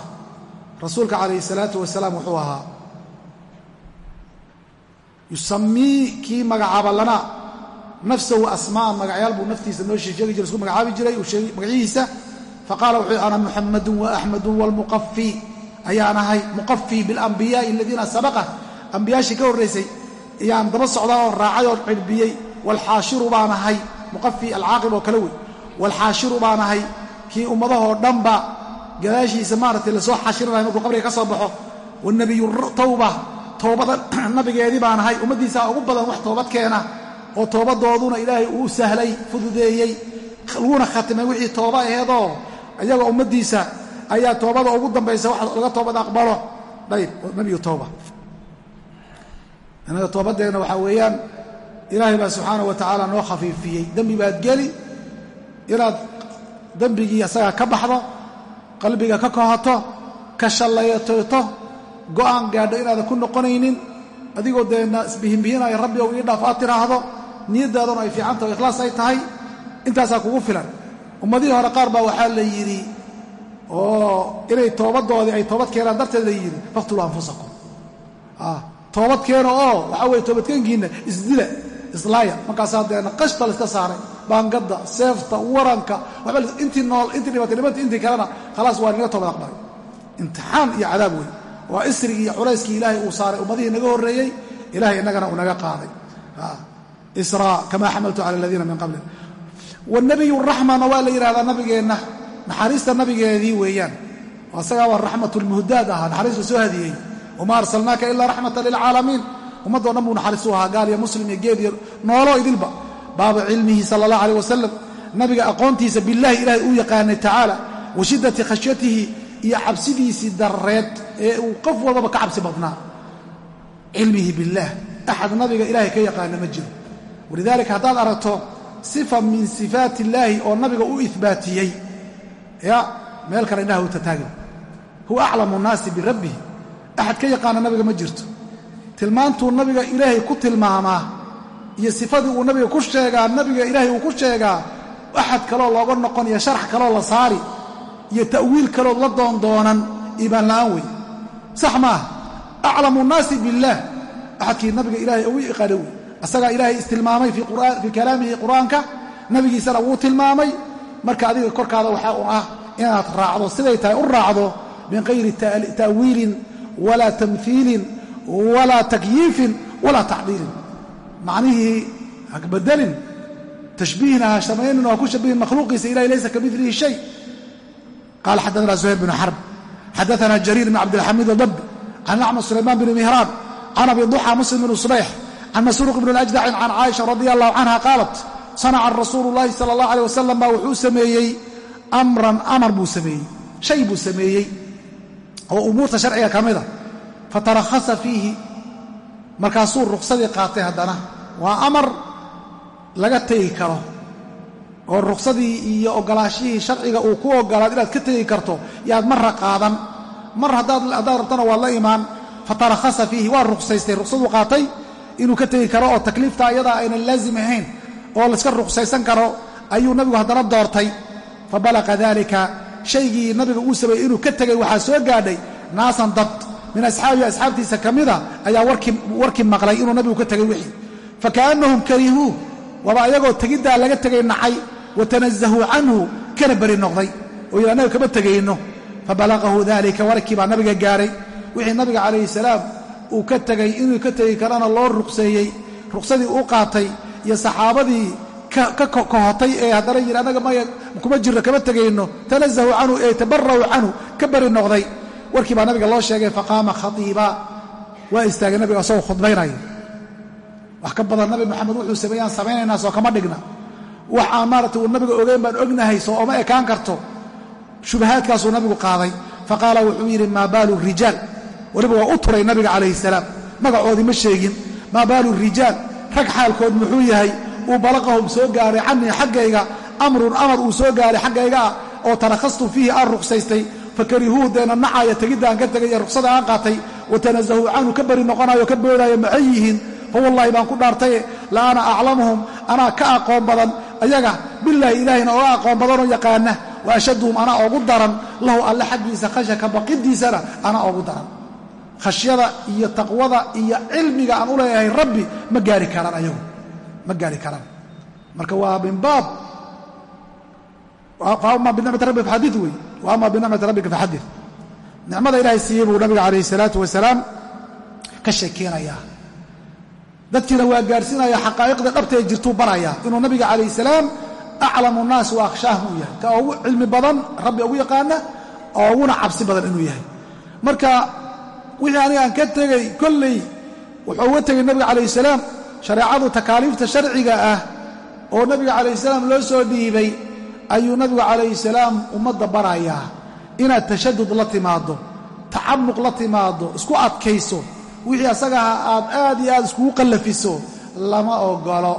rasuulka calayhi salaatu wasalaam wuxuu ahaa yusamii kii magacaaba lana nafsahu asmaan magacyaal buu naftiisa noo sheegi jira isku magacaabi jiray magacihiisa faqaala wuxuu ana muxamadu waaxmadu wlmuqafi ayaan ahay muqafi bilambiyaai aladiina sabaqa ambiyaashii ka horraysay ayaan daba socdaa oo raacay oo cirbiyey waalxaashiru baan muqafi alcaaqib oo kale wey waalxaashiru baan ahay kii ummadahoo dhanba gadaashiisa maaragtay la soo xashirinayo markuu qabriga ka soo baxo. Wanabiyu tawba toobada nabigeedii baan ahay ummaddiisaa ugu badan wax toobad keena oo toobadooduna ilaahay uu sahlay fududeeyey laguna khatimay wixii tooba aheedoo iyaga ummaddiisa ayaa toobada ugu dambaysa wax laga toobad aqbalo. Dayb nabiyu innaga toobadeenna waxaa weeyaan ilaahay baa subxaana wa tacaala noo khafiifiyey. Dembi baad geli inaad dembigii asaga ka baxdo qalbiga ka kohato ka shallayatoyto go'aan gaadho inaadan ku noqonaynin adigoo deena isbihinbihinaya rabbi ou ii dhaaf aad tiraahdo niyaddaaduna ay fiicantaho ikhlaas ay tahay intaasaa kugu filan. Ummadihii hore qaar baa waxaa la yidhi oo inay toobadoodii ay toobad keenaan darteed la yidhi faqtuluu anfusakum. Toobad keena oo waxaa weye toobadkeenkiinna isdila islaaya markaasaa deena qashta layska saaray baangadda seefta waranka waba intii nool intii dhibatay dhibanta intii kalena khalaas waa naga toobad aqbalay imtixaan iyo cadaab wey waa isrigii iyo culayskii ilaahay uu saaray ummadihii naga horreeyey ilahay innagana uu naga qaaday. Israa kamaa xamaltu cala aladiina min qabli wanabiyu raxmana waa la yidhahdaa nabigeenna. Naxariista nabigeedii weeyaan. Asagaa waa raxmat lmuhdaad ahaa naxariista soo hadiyey. Wamaa arsalnaaka ilaa raxmatan lilcaalamiin ummaddoo dhan buu naxariis u ahaa gaal iyo muslim iyo geed iyo noolo idilba. Baaba cilmihi sala allah aleyh wasalam nabiga aqoontiisa billahi ilaahay uu yaqaanay tacaala wa shiddati khashyatihi iyo cabsidiisii darreed ee uu qof walbaba ka cabsi badnaa. Cilmihi billaah axad nabiga ilaahay ka yaqaana ma jiro. Walidaalika haddaad aragto sifa min sifaat illaahi oo nabiga u ihbaatiyey ya meel kale indhaha u tataagin huwa aclamu nnaasi birabbihi axad ka yaqaana nabiga ma jirto tilmaantuu nabiga ilaahay ku tilmaamaa iyo sifadii uu nabiga ku sheegaa nabiga ilaahay uu ku sheegaa axad kaloo looga noqon iyo sharax kaloo la saari iyo ta'wiil kaloo la doondoonan iimaan la'aan wey sax maaha aclamu nnaasi billaah axadkii nabiga ilaahay ugu iqaana wey asagaa ilaahay istilmaamay fii kalaamihi qur'aanka. Nabigiisana wuu tilmaamay. Marka adiga korkaada waxaa u ah inaad raacdo siday tahay u raacdo min qayri ta'wiilin walaa tamhiilin walaa takyiifin walaa tacdiilin macnihii hakbedelin tashbiihna ha samaynin oo ha ku shabihin makhluuqiisa ilahay laysa ka milihi shay qaala xaddaana zuhayr bnu xarb xaddaana jariir bn cabdilxamiid adab can acmas sulaymaan bn mihraan can abi duxa muslim bn subayx can masruuq bn اlajdacin can caaisha radi allahu canha qaalat sanaca rasuulu llahi sala allah aleh wasalam baa wuxuu sameeyey amran amar buu sameeyey shay buu sameeyey oo umuurta sharciga ka mida fatarakhasa fiihi. Markaasuu ruqsadii qaatay haddana. Waa amar laga tegi karo. Oo ruqsadii iyo ogolaashihii sharciga uu ku ogolaad inaad ka tegi karto yaad marra qaadan. Mar haddaad rabtana waad la imaan. Fatarakhasa fiihi waa ruqsaystay. Ruqsaduu qaatay inuu ka tegi karo oo takliifta ayadaa aynan laazim ahayn oo layska ruqsaysan karo ayuu nabigu haddana doortay. Fa balaqa dalika shaygii nabiga uu sameeyey inuu ka tegay waxaa soo gaadhay naasan dad min asxaabihi asxaabtiisa ka mida ayaa warkii maqlay inuu nabigu ka tegay wixii. Fakaannahum karihuuh waaba ayagoo tegiddaa laga tegay nacay watanazahuu canhu kana beri noqday. Oo yidhi annaga kama tegayno. Fabalaqahu dalika warkii baa nabiga gaaray. Wixii nabiga calayhi salaam uu ka tegay inuu ka tegi karana loo ruqseeyey ruqsadii u qaatay iyo saxaabadii ka kohotay ee haddana yidhi annaga kuma jirno kama tegayno. Tanazahuu canhu ee tabara'uu canhu ka beri noqday warkii baa nabiga loo sheegay faqaama khatiiba. Waa istaagay nabiga asagoo khudbaynaya wax ka badan nabi moxamed wuxuu sameeyaan samaynaynaa kama dhigna. Wax aan maarata uu nabiga ogeyn baan ognahay soo oma ekaan karto. Shubahaadkaasuu nabigu qaaday. Faqaala wuxuu yidhi maa baalu rijaal? Weliba waa u turay nabiga calayhi salaam. Magacoodii ma sheegin. Maa baalu rijaal? Rag xaalkood muxuu yahay? Uu balaqahum soo gaaray canii xaggayga. Amrun amar uu soo gaaray xaggayga ah oo tarakhastu fiihi aan ruqsaystay fakarihuu deena nacaya tegidda aan ka tegay ee ruqsada aan qaatay watanazahuu canhu ka bari noqonayo ka boodaayo maxay yihiin? Fawallaahi baan ku dhaartaye la ana aclamuhum anaa ka aqoon badan ayaga bilaahi ilaahayna oga aqoon badanoo yaqaana wa ashadduhum anaa ogu daran lahu alle xaggiisa khashaka baqidiisana anaa ogu daran. Khashyada iyo taqwada iyo cilmiga aan u leeyahay rabbi ma gaari karaan ayagu ma gaari karaan. Marka waa min baab faama binicmati rabbi faxadid wey. Wa ama binicmati rabbika faxadid nicmada ilaahay siiyey buu nabiga calayhi salaatu wasalaam ka sheekeynayaa dadkiina waa gaadhsiinaya xaqaa'iqda dhabtae jirtuu barayaa inuu nabiga calayh salaam aclamu nnaas wa akhshaahum uu yahay. Ka ugu cilmi badan rabbi ugu yaqaana oo uguna cabsi badan inuu yahay. Marka wixii anigaan ka tegey kolley wuxuu uga tegey nabiga calayh salaam shareecadu takaaliifta sharciga ah oo soo dhiibay ayuu nabigu calayhi salaam ummadda barayaa inaad tashadud la timaaddo tacamuq la timaaddo isku adkayso wixii asagaha aad aad iyo aad iskugu qallafiso lama ogolo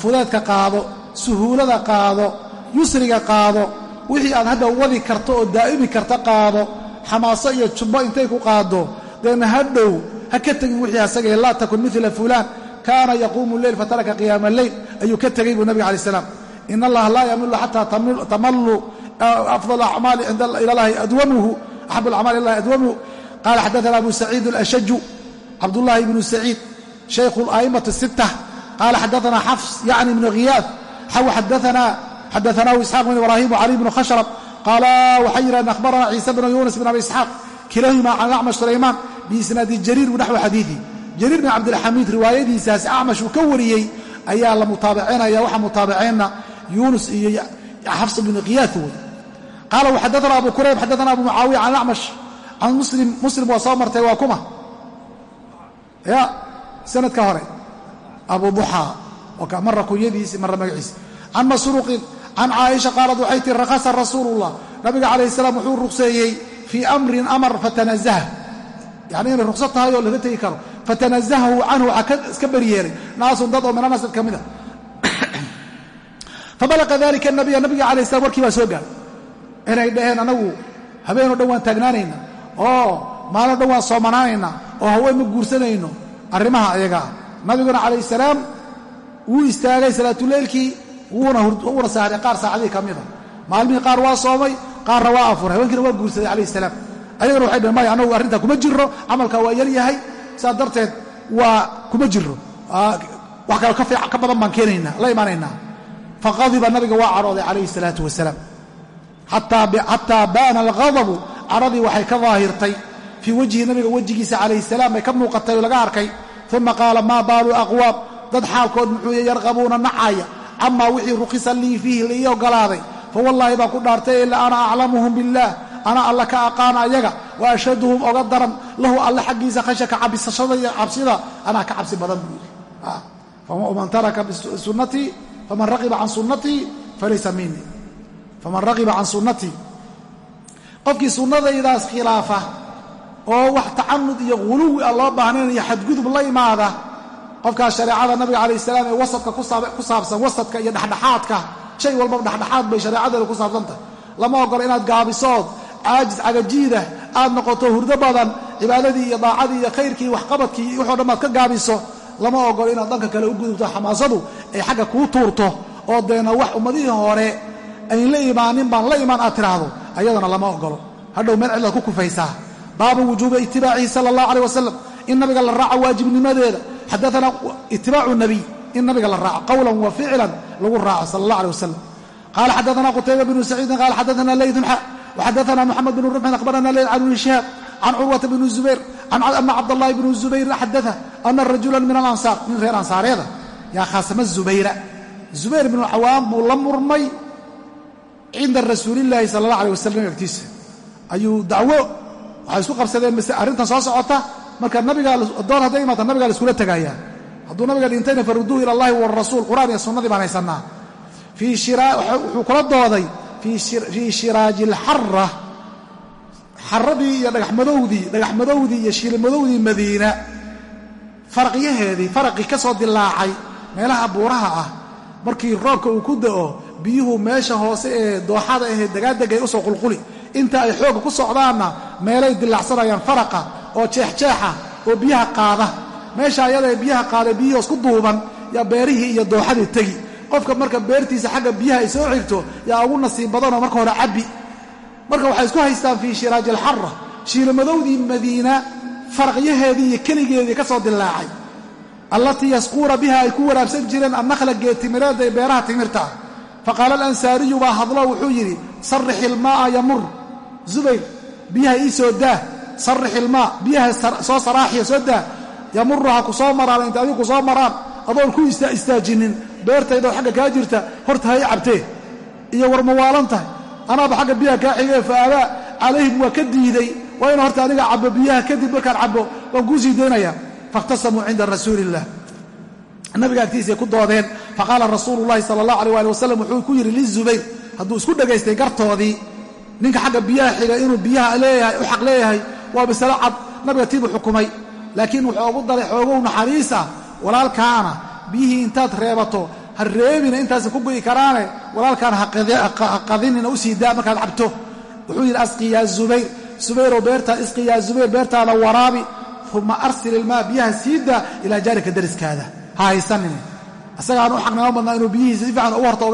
fudeedka qaado suhuulada qaado yusriga qaado wixii aad hadda wadi karto oo daa'imi karta qaado xamaaso iyo jubbo intay ku qaaddo deena hadhow ha ka tegin wixii asagae laa takun mila fulaan kaana yaquumu leyl fataraka qiyaama alleyl ayuu ka tegey buu nabiga alai salaam in allaha laa yamilu xataa tamallu afdal acmaali ila llahi adwamuhu axab alacmaali ilahi adwamuhu qala xadaana abu saciid alashaju cabdullahi ibnu saciid shaykhu ala'imati sita qala xadaana xafs yacni ibnu khiyaad xaw xadaanahu isxaaq bn ibrahim wcali bnu khashrab qaala waxay yidhahdeen akhbarana ciise bnu yunis bn abi isxaaq kilahuma can acmash sulaymaan biisnaadi jariir naxwi xadiidi jariir bin cabdilxamiid riwaayadiisaas acmash uu ka wariyey ayaa la mutaabacinaya waxaa mutaabaceenna yunus iyo xafs bnu khiyaad wey qaala xadaana abu kurayb xadaana abu mucaawiya can acmash can muslim muslim waa soo martay waa kuma. Ya sanadka hore. Abu duxaa mara kunyadiisi mara magaciisi. Can masruuqin can caaisha qaalad waxay tihi rakhasa rasuulullah. Nabiga calayh salaam wuxuu ruqseeyey fii amrin amar fatanazaha yani inay ruqsad tahay oo laga tegi karo. Fatanazahahu canhu waxaa iska fabalaqa dalika nabiya nabiga calayh salam warkii baa soo gaaray. inay dhaheen anagu habeenoo dhan waan taagnaanayna oo maalin dhan waan soomanaanayna oo haween ma guursanayno arrimaha ayagaa nabiguna calayh salaam wuu istaagay salaatuleylkii wuuna saaray qaar saacadihii ka mida maalmihii qaar waa soomay qaarna waa afuray haweenkiina waa guursaday calayhi salaam ayagana waxay dhaheen maya anagu arrintaa kuma jiro camalka waa yar yahay saas darteed waa kuma jiro wax kale ka badan baan keenaynaa la imaanaynaa faqadiba nabiga waa cadhooday calayhi salaatu wasalaam. Xataa baana alghadabu cadhadii waxay ka daahirtay. Fii wajhi nabiga wejigiisa calayhi salaam bay ka muuqatay oo laga arkay. Uma qaala maa baalu aqwaam? Dad xaalkood muxuu yarqabuuna nacaya camaa wixii rukhisa lii fiihi laii ogolaaday fawallaahi baan ku dhaartay ila ana aclamuhum billaah. Ana alla ka aqaana ayaga wa ashhaduhum oga daran. Lahu alle xaggiisa khashaka cabisashada iyo cabsida. Anaa ka cabsi badan buu yidhi. Man taraka sunnatii faman raqiba can sunnatii falaysa minii faman raqiba can sunnatii qofkii sunnadaydaas khilaafa oo wax tacanud iyo huluwi aan loo baahnayn iyo xadgudub la imaada qofkaas shareecada nabiga calayh salaam ee wasadka ku saabsan wasadka iyo dhexdhexaadka shay walbaba dhexdhexaad bay shareecadeeda ku saabsantahay lama ogolo inaad gaabisood caajis cagajiida aad noqoto hurdo badan cibaadadii iyo daacadii iyo khayrkii waxqabadkii waxoo dhan aad ka gaabiso lama ogolo inaad dhanka kale u gudubto xamaasadu ay xagga kuu tuurto oo deena wax ummadihii hore ayn la imaanin baan la imaan aad tiraahdo ayadana lama ogolo. Hadhow meel cidlaad ku kufaysaa. Baabu wujuubi itibaacihi sala allah aleh wasalam in nabiga la raaco waajibnimadeeda. Xadaana itibaacu nabiy in nabiga la raaco qawlan wa ficlan lagu raaco sala allah aleh wasalam qaala xadaana qutayba bnu saciidin qaala xadaana leydun xa waxadaana moxamed bnu rumxin akhbarana leyd can ibni can curwata bni zubayr ana cabdاllahi bnu zubayr xadaa ana rajula min alansaar nin reer ansaareeda yaa khaasama zubayra zubayr bnu cawaam buu la murmay cinda rasuulillaahi sala allah aleh wasalam agtiisa ayuu dacwo waxay isku qabsadeen arrintan soo socota marka nabigadoon hadday imaata nabigaa la iskula tegayaa hadduu nabiga dhintayna faruduuhu ila allahi warasuul qur'aan iyo sunnadii baan haysanaa wuxuu kula dooday fii shiraaji alxara xaradii iyo dhagaxmadowdii dhagaxmadowdii iyo shiilmadowdii madiina faraqyaheedii faraqii ka soo dilaacay meelaha buuraha ah markii roobka uu ku da'o biyuhu meesha hoose ee dooxada ahee dagaadegay u soo qulquli. Inta ay xoogga ku socdaanna meelay dilaacsanayaan faraqa oo jeexjeexa oo biyaha qaada. Meesha ayadae biyaha qaada biyihii hoos duuban yaa beerihii iyo dooxadii tegi. Qofka marka beertiisa xagga biyaha ay soo xigto yaa ugu nasiib badanoo marka hore cabbi marka waxay isku haystaan fii shiraaji alxara shiilamadowdii madiina faraqyaheedii iyo keligeedii ka soo dilaacay allatii yasquuna biha ay ku waraabsan jireen annakla geedtimireedda ee beeraha timirta. Faqaala alansaariyu baa hadlo wuxuu yidhi sarrix ilmaa'a yamur. Zubayr biyaha ii soo daa. Sarrix ilmaa biyaha soo saraaxiya soo daa. Yamuru ha ku soo maraan inta adigu ku soo maraan. Adoon ku istaajinin. Beertaydaoo xagga kaa jirta horta ha i cabtee. Iyo war mawaalan tahay anaaba xagga biyaha kaa xigee fa abaa calayhim waa ka diiday waa inu horta aniga cabbo biyaha kadib markaan cabbo waan kuu sii daynayaa fakhtasamuu cinda rasuuli illah nabiga agtiisay ku doodeen faqaala rasuulu llahi sala allah aleh ali wasalam wuxuu ku yidhi lizubayr hadduu isku dhagaystay gartoodii ninka xagga biyaha xiga inuu biyaha leeyahay u xaq leeyahay waa masalo cad. Nabiga tiibuu xukumay laakiin wuxuu ugu daray xoogow naxariis ah walaalkaana biyihii intaad reebato ha reebina intaasa ku go'i karaane walaalkaana ha qadinina u sii daa markaad cabto. Wuxuu yidhi asqi yaa zubayr zubayrow beertaa isqi yaa zubayr beertaada waraabi uma arsil ilmaa biyaha sii daa ilaa jaarika dariskaada. Ha haysanin isagaan u xaqnimo badnaa inuu biyihiisa si fiican ugu horta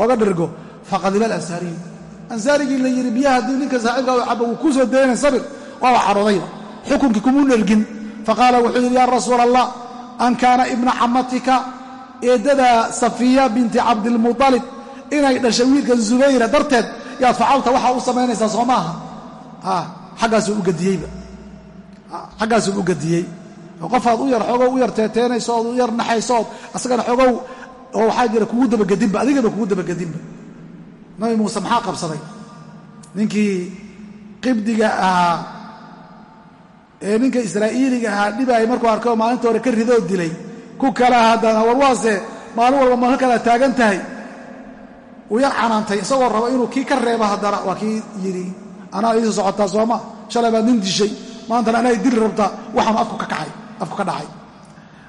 ooga dhirgo. Faqadiba alansaariyu ansaarigii la yidhi biyaha haddii ninka saaxiibkaadu cabo wuu kuu soo daynay sabir. Waaba cadhoodayba xukunkii kumuu dhergin faqaala wuxuu yidhi yaa rasuula allah an kaana ibna xamatika eeddada safiya binti cabdilmualib inay dhashay wiilkan zubayra darteed yaad facalta waxaa u samaynaysaa soo maaha? Xaggaasuu u gadiyey. Qofaad u yar xoogow u yar teeteenayso u yar naxaysood asagana xoogow oo waxaa jira kugu dabagedinba adigaba kugu dabagedinba nabi muuse maxaa qabsaday? Ninkii qibdiga ahaa ee ninka israa'iiliga ahaa dhibaay markuu arkay oo maalinta hore ka ridoo dilay ku kala haddana warwaase maalin walba maka kala taagan tahay. Uu yar canaantay isagoo raba inuu kii ka reebo haddana waa kii yidhi anaa iisu socotaa sooma shalay baad nin dishay. Maantana anaa dili rabtaa waxaanu afku ka dhacay.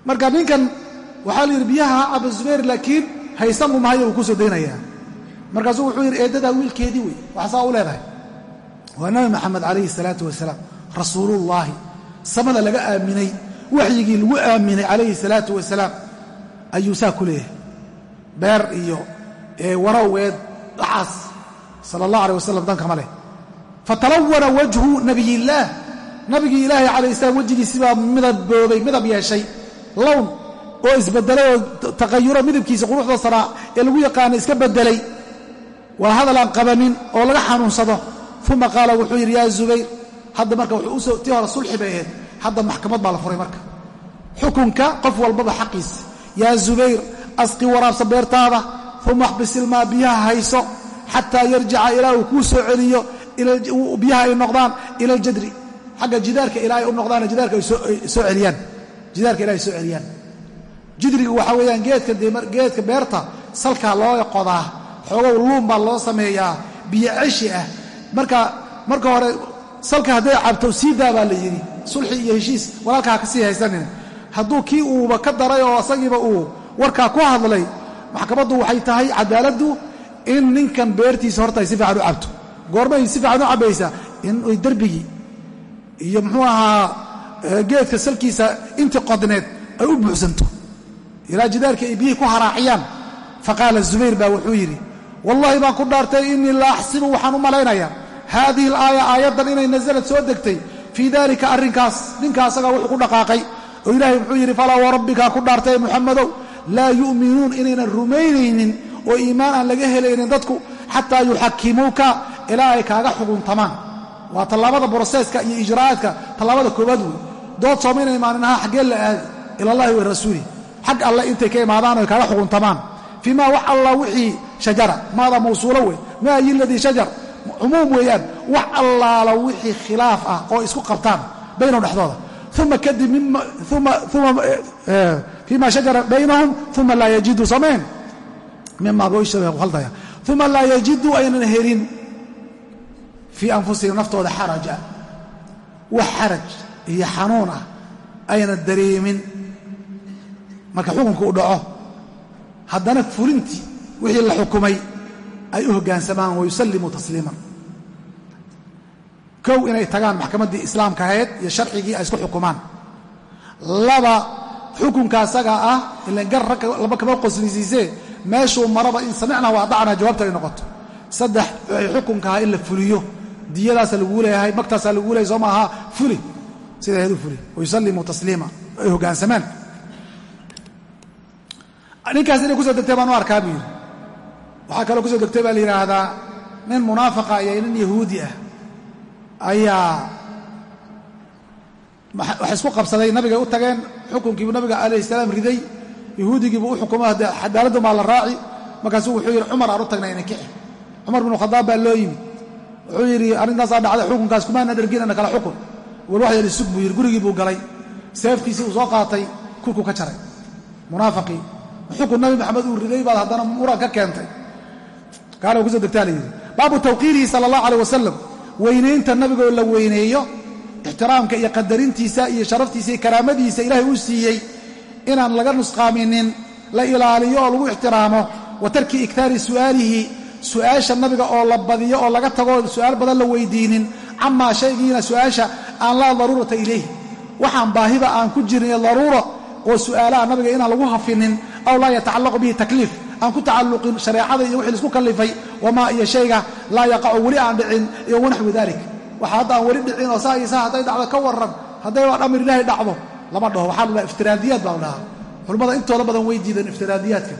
Marka ninkan waxaa la yidhi biyaha caba zubayr laakiin haysan buu mahayo uu ku soo daynayaa. Markaasuu wuxuu yidhi eeddadaa wiilkeedii wey waxsaa u leedahay. Waa nabi maxamed calayhi salaatu wasalaam rasuulullaahi samada laga aaminay waxyigii lagu aaminay calayhi salaatu wasalaam ayuu saa ku leeyahay. Beer iyo warawgeed waxaas sala allah aleh wasalam dankama leh. Fatalawana wajhu nabiyillaah nabigii ilaahay calayh salaam wejigiisibaa midabboobay midab yeeshay lown oo isbedelay oo taqayuro midabkiisa quruxda saraa ee lagu yaqaana iska bedelay. Waa hadal aan qabanin oo laga xanuunsado. Uma qaala wuxuu yidhi yaa zubayr hadda marka wuxuu tii hore sulxi bay hadda maxkamad baa la furay marka. Xukunka qof walbaba xaqiisa yaa zubayr asqi waraabsa beertaada uma axbisilmaa biyaha hayso xataa yarjica ilaa uu kuu soo celiyo biyaha ay noqdaan ila aljadri xagga jidaarka ilaa u noqdaan jidaarka soo celiyaan. Jidaarka ilaa ay soo celiyaan. Jidrigu waxaa weeyaan geedka beerta salkaa loo qodaa xoogow luum baa loo sameeyaa biyo ceshi ah. Marka marka hore salka hadday cabto sii daa baa la yidhi sulxi iyo heshiis walaalkaa ha ka sii haysanin. Hadduu kii uuba ka daray oo asagiiba uu warkaa ku hadlay maxkamaddu waxay tahay cadaaladdu in ninkan beertiisa horta ay si fiican u cabto. Goormay si fiican u cabbaysaa in ay derbigii iyo muxuu ahaa geedka salkiisa intii qodneed ay u buuxsanto. Ilaa jidaarkii ay biyihii ku haraaciyaan. Faqaala zubayr baa wuxuu yidhi wallaahi baan ku dhaartay innii la axsibu waxaan u malaynayaa haadihi alaaya aayaddan inay nasalad soo degtay fii dalika arrinkaas ninka asagaa wuxuu ku dhaqaaqay oo ilaahay wuxuu yidhi falaa warabbikaa ku dhaartay muxamadow laa yu'minuun inaynan rumaynaynin oo iimaan aan laga helaynin dadku xataa yuxakimuuka ilaa ay kaaga xuguntamaan waa tallaabada broseeska iyo ijraa'aadka tallaabada koowaad wey dood soomayna imaanin aha xaggee la aadi ilallahi wa rasuuli. Xag alle intay ka imaadaan o kaaga xuguntamaan fii maa wax alla wixii shajara maada mawsuulo wey maa yi ladii shajar cumuum weeyaan wax allaala wixii khilaaf ah oo isku qabtaan baynahum dhexdooda. Uma kadib fima shajara baynahum uma laa yajiduu samayn mimaaldaya uma laa yajiduu aynan helin fii anfusihim naftooda xaraja. Wax xaraj iyo xanuun ah aynan dareemin. Marka xukunka u dhaco haddana fulintii wixii la xukumay ay u hoggaansamaan wayusallimuu tasliiman kow inay tagaan maxkamaddii islaamka ahayd iyo sharcigii ay isku xukumaan. Laba xukunka asaga ah ilan gar ragga laba kama qoslisiisee meeshuu maraba in samicnaa wa adacnaa jawaabta ay noqoto. Saddex waxay xukunka ahaa in la fuliyo. Diyadaasa laguu leeyahay magtaasaa laguu leeyahay soo ma aha fuli. Sida ahayd u fuli. Wayusallimuu tasliima. Ay hoggaansamaan ninkaas inay ku soo degtay baan u arkaa buu yidhi waxaa kaloo ku soo degtay baa la yidhaahdaa nin munaafaqa iyo nin yahuudi ah ayaa waxay isku qabsaday nabigay u tageen xukunkiibuu nabiga calayh salaam riday yahuudigiibuu u xukumo haddee cadaaladdu maa la raaci. Markaasuu wuxuu yidhi cumar aan u tagnay ninkixi cumar binu khadaab baa loo yimid. Wuxuu yidhi arrintaasaa dhacday xukunkaas kumaana dharginana kala xukun. Wal wax yadhi sug buu yidhi gurigii buu galay. Seeftiisii uu soo qaatay kurkuu ka jaray. Munaafaqii xukun nabi maxamed uu riday baad haddana muran ka keentay gaala ku soo degtaa la yidhi. Baabu tawqiirihi sala allah aleh wasalam weynaynta nabigoo la weyneeyo ixtiraamka iyo qadarintiisa iyo sharaftiisa iyo karaamadiisa ilaahay uu siiyey inaan laga nusqaaminin la ilaaliyo oo lagu ixtiraamo. Wa tarki iktaari su'aalihi su'aasha nabiga oo la badiyo oo laga tago su'aal badan la weydiinin. Camaa shaygiina su'aasha aan laa daruurata ilayh waxaan baahiba aan ku jirin ee daruuro oo su'aalaha nabiga inaan lagu hafinin aw laa yatacallaqu bihi takliif aan ku tacalluqin shareecada iyo wixii la isku kallifay wamaa iyo shayga laa yaqacu weli aan dhicin iyo wanaxwi dalik. Waxa hadda aan weli dhicin oo saa iyo saa hadday dhacdo ka warran hadday dhamir ilaahay dhacdo lama dhaho. Waxaa la dhaha iftiraadiyaad baa dhahaa. Culimmada intooda badan way diideen iftiraadiyaadka.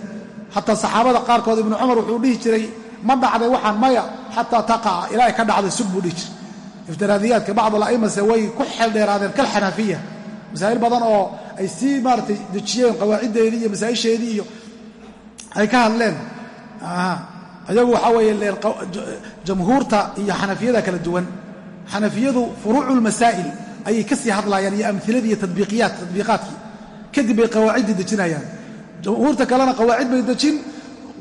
Xataa saxaabada qaarkood ibnu cumar wuxuu dhihi jiray ma dhacday waxaan maya xataa taqaca ilaahay ka dhacday sug buu dhihi jiray. Iftiraadiyaadka bacd ala'imase way ku xeeldheeraadeen kalxanafiya. Masaa'il badan oo ay sii maaratay dejiyeen qawaaciddeedii iyo masaa'isheedii iyo ay ka hadleen. Ayagu waxaa weeye jamhuurta iyo xanafiyada kala duwan. Xanafiyadu furuuculmasaa'il ayay ka sii hadlayaan iyo tadbiiqiyaat tadbiiqaadkii. Kadib bay qawaaciddii dejinayaan. Jamhuurta kalena qawaacid bay dejin.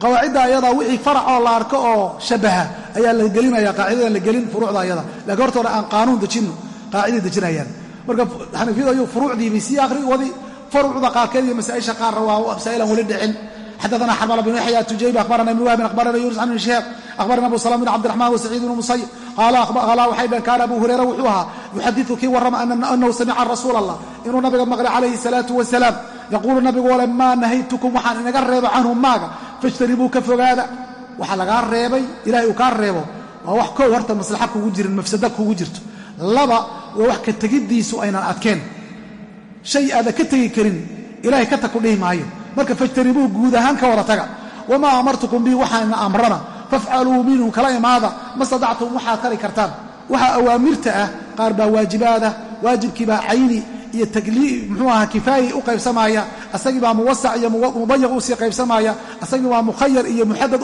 Qawaacidda ayadaa wixii farac oo la arko oo shabaha ayaa la gelinaya qaacidadan la gelin furuucda ayada. Laakiin horta hore aan qaanuun dejinno qaaciday dejinayaan. Marka xanafiyadu ayuu furuucdii bay sii akhri wadi. Furuucda qaarkeed iyo masaa'isha qaarna waa masaa'ilan weli dhicin xadana xarml bn yaxya tujayb abarana ibn wahbin abarana yunus an bn shihaab abarana abu slm bn cabdiraxman wasaciid bn musay qaala waxay dhaheen kaana abu hurayra wuxuu ahaa yuxadiu kii warrama anahu samica rasuul allah inuu nabiga maqlay calayhi salaau wasalaam yaquulu nabigu wale maa nahaytukum waxaan inaga reebo canhu maaga fajtanibuu ka fogaada waxa lagaa reebay ilahay uu wax koow horta maslaxa kugu jirin mafsada kugu jirto laba waa wax ka tegiddiisu aynan adkeen shay aadan ka tegi karin ilahay ka ta dhihi maayo marka fajtanibuu guud ahaan ka wada taga. Wamaa amartukum bihi waxaana amrana. Fafcaluu minhu kala imaada. Ma stadactum waxaad kari kartaan. Waxaa awaamirta ah qaar baa waajibaada waajibkii baa cayni iyo muxuu ahaa kifaayi u qaybsamaya. Asagii baa muwasac iyo mudayiq u sii qaybsamaya. Asagii baa mukhayar iyo muxadad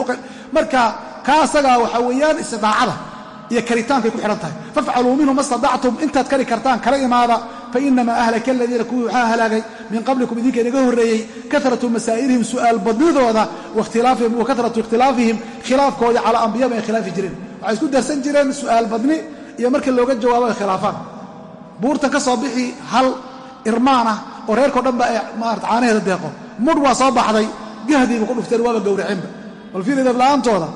marka ka asagaa waxaa weeyaan istidaacada iyo karitaankay ku xidhan tahay. Fafcaluu minhu ma stadactum intaad kari kartaan kala imaada. Fainamaa ahlaka aladiina kuwii waxaa halaagay min qablikum idinka inaga horreeyey karatu masaa'ilihim su'aal badnidooda wa karatu ikhtilaafihim khilaafkooda calaa ambiyaba ay khilaafi jireen. Waxay isku darsan jireen su'aal badni iyo markii looga jawaabo ay khilaafaan. Buurtan ka soo bixi hal irmaan ah oo reerkao dhan ba ay maarata caanaheeda deeqo. Mudh waa soo baxday gahdiiba ku dhufteen waaba gowracinba bal fiiridab la'aantooda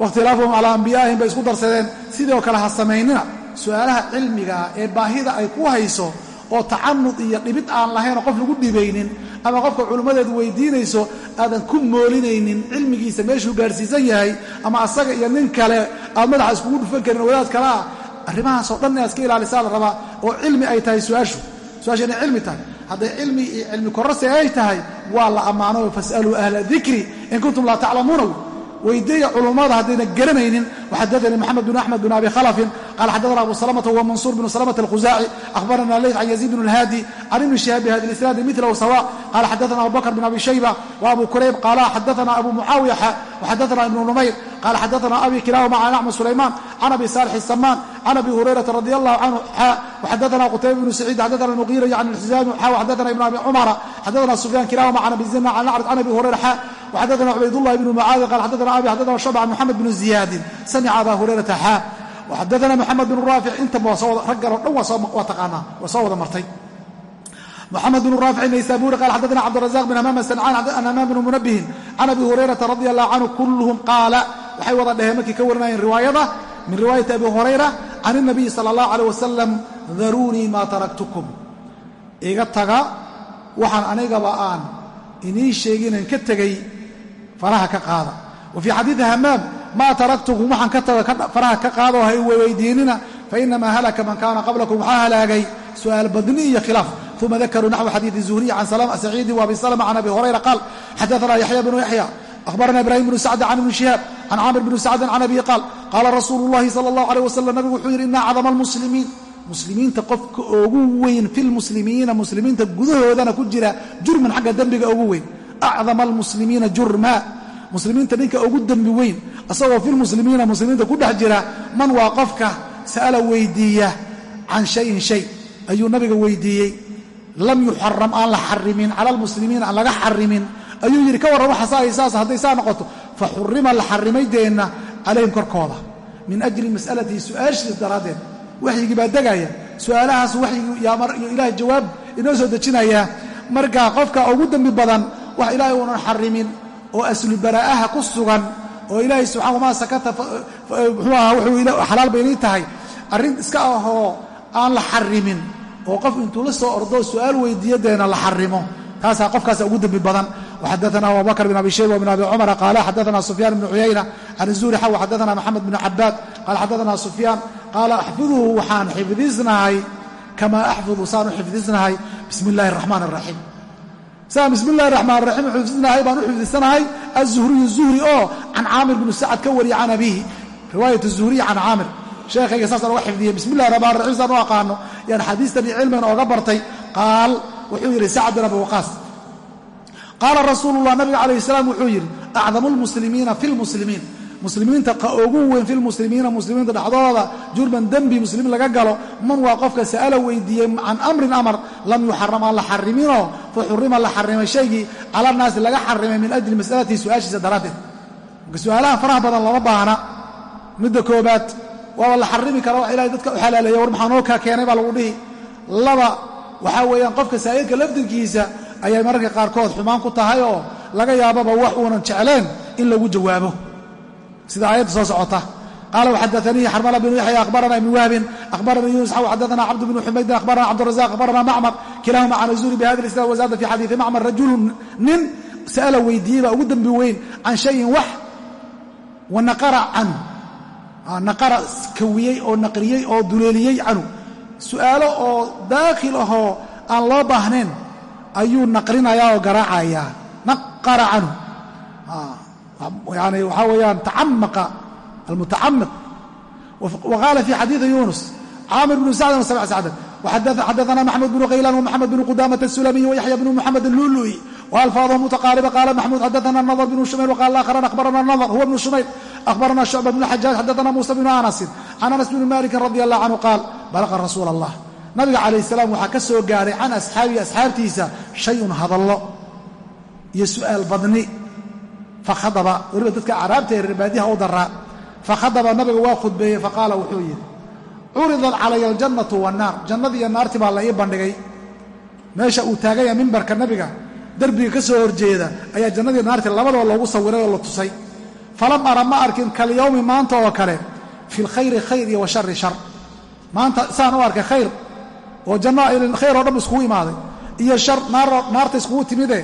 wakhtilaafuhum calaa ambiyaa'ihim bay isku darsadeen. Sidoo kale ha samaynina. Su'aalaha cilmigaa ee baahida ay ku hayso oo tacanud iyo dhibid aan lahaynoo qof lagu dhibaynin ama qofka culimmadeedu weydiinayso aadan ku moolinaynin cilmigiisa meeshuu gaarhsiisan yahay ama asaga iyo nin kale aad madaxa iskugu dhufan karin wadaad kale ah. Arrimahaasoo dhan inaad iska ilaalisaa la rabaa oo cilmi ay tahay su'aashu. Su'aasha inay cilmi tahay. Hadday cilmi iyo cilmi kororsi ay tahay waa la ammaano. Fas'aluu ahla dikri in kuntum laa taclamuuna weydiiya culummada haddayna garanaynin. Waxadanii moxamed bin axmed bin abi khalafin qala xadana abu salamta wa mansuur bnu salamta alkhuzaaci ahbarana leyt can yaziid bn اlhaadi can ibni shihaab bihadi isnaadi milahu sawa qala xadaana abubakr bn abi shayba wa abu kurayb qaala xadaana abu mucaawiya xadaana ibnu numayr qala xadaana abi kilaahuma can axmed sulayman can abi saalix isamaan can abi hurayrata radi allahu canhu xa waxadaana qutayba bnu saciid xadaana muqira yani xisaami xa waxadaana ibn abi cumara xadaana sufyaan kilaahuma can abi zina can acrad can abi hurayra xa waxadaana cubaydاllahi bnu mucaadi qala xadaana abi xadaana shucba can moxamed bnu ziyaadin samica aba hurayrata xa وxadana mxamed bn raafic intaba raggan o dhan waa taqaanaa waa soo wada martay mxamed bn raafic naysaburi qal xadana cabdالrazaq bn hamaam sancaan an hamaam bn munabihin can abi hurayrata radi allah canhu kulluhum qaala waxay wada dheheen markay ka warinayeen riwaayada min riwaayati abi hurayra can الnabiyi salى اllah alيه wasalam daruunii ma taraktukum iga taga waxaan anigaba aan inii sheeginan ka tegey faraha ka qaada wa fii xadiidi hamaam maa taraktukum waxaan ka tago faraha ka qaadoo hay weydiinina fainamaa halaka man kaana qablakum waxaa halaagay su'aal badni iyo khilaaf. Uma dakaruu naxwu xadiidi zuhriy can saciidi wa abi salma can abi hurayra qaal xadaana yaxya bnu yaxya akhbarana ibrahim bnu sacd can ibni shihaab can caamir bni sacdin can abi qaal qaala rasuulu llahi sala allahu aleyh wasalam nabigu wuxuu yidhi ina acdama almuslimiin muslimiinta qofka ugu weyn fi lmuslimiina muslimiinta gudahoodana ku jira jurman xagga dembiga ugu weyn. Acdama muslimiinta ninka ugu dembi weyn asagoo filmuslimiina muslimiinta ku dhex jira man waa qofka sa'ala weydiiya can shayin shay ayuu nabiga weydiiyey. Lam yuxaram aan la xarimin cala almuslimiina aan laga xarimin ayuu yidhi ka warran waxa saas hadday saa noqoto. Fa xurima la xarimay deenna calayhim korkooda. Min ajli mas'alatihi su'aashiis daraaddeed waxyigii baa degaya. Su'aalahaas waxyigii iyo ilaahay jawaab inoo soo dejinaya. Marka qofka ugu dembi badan wax ilaahay uunan xarimin oo aslu baraa'aha ku sugan oo ilaahay subxana wamaa sakata muxuu aha wuxuu xalaal bay inii tahay arrin iska ahoo aan la xarimin oo qof intuu la soo ordo su'aal weydiiyadeena la xarimo taasaa qofkaasa ugu dembi badan وxadثna abubakr بن abi shayba وبن abi cmر qal xadثna سfyaan بن cuyayna can الزuri xaw xadثna mxamed بن cabaad qal xadثna سfyaan qaala axfidhu waxaan xifdisnahay kama axfidu saan u xifdisnahay bismi الlahi الرaxmaan الraxiim saan bismi illahi raxmaan raxiim xifdisnahay baan u xifdisanahay azuhriyu zuhri oo can caamir bnu sacad ka wariya can abiihi. Riwaayat zuhriya can caamir. Sheekhayga saasaan uga xifdiyey bismi illahi raxmaan raxiim saan u aqaano yaan xadiistan iyo cilmigan ooga bartay. Qaal wuxuu yidhi sacad bin abi waqaas. Qaala rasuulu llah nabiga calayh salaam wuxuu yidhi muslimiinta ugu weyn fi lmuslimiina muslimiinta dhexdooda jurman dembi muslimiin laga galo man waa qofka sa'ala weydiiyey can amrin amar lam yuxaram la xariminoo fa xurima la xarimay shaygii cala naasi laga xarimay min ajli mas'alatihi su'aashiisa daraaddeed. Marka su'aalaha faraha badan lama baahna. Midda koobaad waaba la xarimi kara wax ilahay dadka u xalaaleeya war maxaa noo kaa keenay baa lagu dhihi. Laba waxaa weeyaan qofka saa'ilka laftirkiisa ayay mararka qaarkood xumaan ku tahay oo laga yaababa wax uunan jecleen in lagu jawaabo sida aayadda soo socota. Qala wxadaanii xarmala bnu yaxya akhbarana ibn wahbin akhbaranii yunus xaw xadaana cabd bnu xumaydin akhbarana cabdurazaq akhbarana macmar kilahuma can azuri bihada isnad wazaada fi xadiidi macmar rajulu nin sa'ala weydiiyey baa ugu dembi weyn can shayin wax wanaqara canhu naqara kawiyey oo naqriyey oo duleeliyey canhu su'aalo oo daakhil ahoo aan loo baahnayn ayuu naqrinayaa oo garaacayaa naqara canhu yani waxaa weeyaan tacamaqa almutacamiq wa qaala fi xadiidi yunus caamir bnu sacdan wasabc sacdan xadaana maxmud bnu khaylaan wmaxamed bnu qudamata asulamiy wayaxya bnu muxamed alulu'i walfaadhu mutaqaariba qaala maxmud xadaana nadr bnu shumayl wqala aakharaan akhbarana nadr huwa bnu shumayl akhbarana shucba bnu xajaaj xadaana muusa bnu anasin can anas bni malikin radi allah canhu qaal balaqa rasuula allah nabiga calayh salaam waxaa ka soo gaaray can asxaabihi asxaabtiisa shayun hadallo iyo su'aal badni fakhadaba weliba dadka acraabta ee reerbaadiha u daraa fakhadaba nabiga waa khudbeeyey faqaala wuxuu yidhi curidat calaya aljannatu wannaar jannadii iyo naartii baa la ii bandhigay. Meesha uu taaganya mimbarka nabiga. Derbiga ka soo horjeeda ayaa jannadii naartii labadaba loogu sawiray oo la tusay. Falam ara ma arkin kalyowmi maanta oo kale fi lkhayri khayr iyo wa shar. Maanta saan u arkay khayr oo janno khayr oo dhan iskugu imaaday. Iyo shar naarta iskugu timide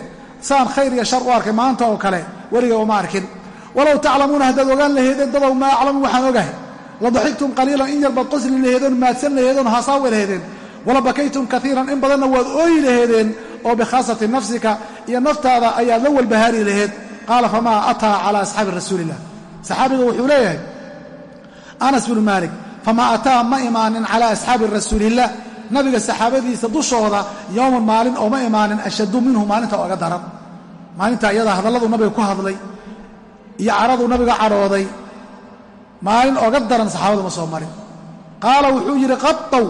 saan khayr iyo shar u arkay maanta oo kale weliga uma arkin. Walow taclamuuna haddaad ogaan laheedeen dadow maa aclamu waxaan ogahay. La daxigtum qaliilan in yarbaad qosli laheedoon maadsan laheedoon hasaawi laheedeen wala bakaytum kaiiran in badanna waad ooyi laheedeen oo bikhaasati nafsika iyo naftaada ayaad la walbahaari laheed qaala famaa ataa cala asxaabi rasuuliillah saxaabiga wuxuu leeyahay anas bnu maalik famaa ataa ma imaanin cala asxaabi rasuuliillah nabiga saxaabadiisa dushooda yowman maalin oo ma imaanin ashaddu minhu maalinta oga daran maalinta iyada hadalladuu nabiga ku hadlay iyo caraduu nabiga cadhooday maalin oga daran saxaabadu ma soo marin. Qaala wuxuu yidhi qadaw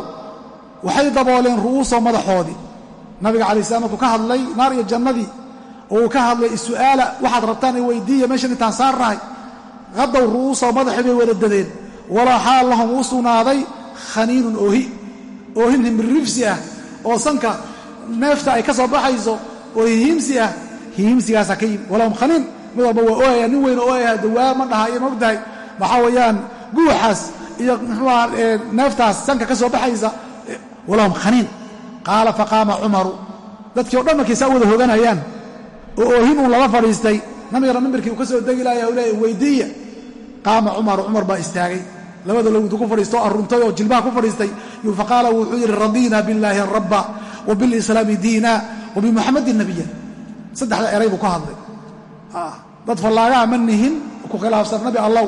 waxay dabooleen ru'uusoo madaxoodii. Nabiga calai slam markuu ka hadlay naar iyo jannadii oo uu ka hadlay isu'aala waxaad rabtaan i weydiiya meeshan intaan saarnahay? Qadaw ru'uusoo madaxii bay wada dadeen. Walaa xaal lahum uu sugnaaday khaniinun oohi oohin himirrifsi ah oo sanka neefta ay ka soo baxayso oo hihiimsi ah hihiimsigaasaa ka yimi walahum khaniin mid waa ooyaya nin weyna ooyaya dawaa ma dhahayo mogtahay waxaa weeyaan guuxaas iyo neeftaas sanka ka soo baxaysa walahum khaniin qaala faqaama cumaru dadkii o dhan markay saa wada hoganayaan oo oohin uun lala fadhiistay nabigana mimbarkii uu ka soo degi laaya u leeya weydiiya. Qaama cumaru cumar baa istaagay. Labada lowintu ku fadhiistoo arruntay oo jilbaha ku fadhiistay faqaala wuxuu yidhi radiina billaahi rabba wa bilislaami diina wa bimuxamadin nabiya saddexda eray buu ka hadlay. Dad fallaagaha ma nihin ku khilaafsan nabi allow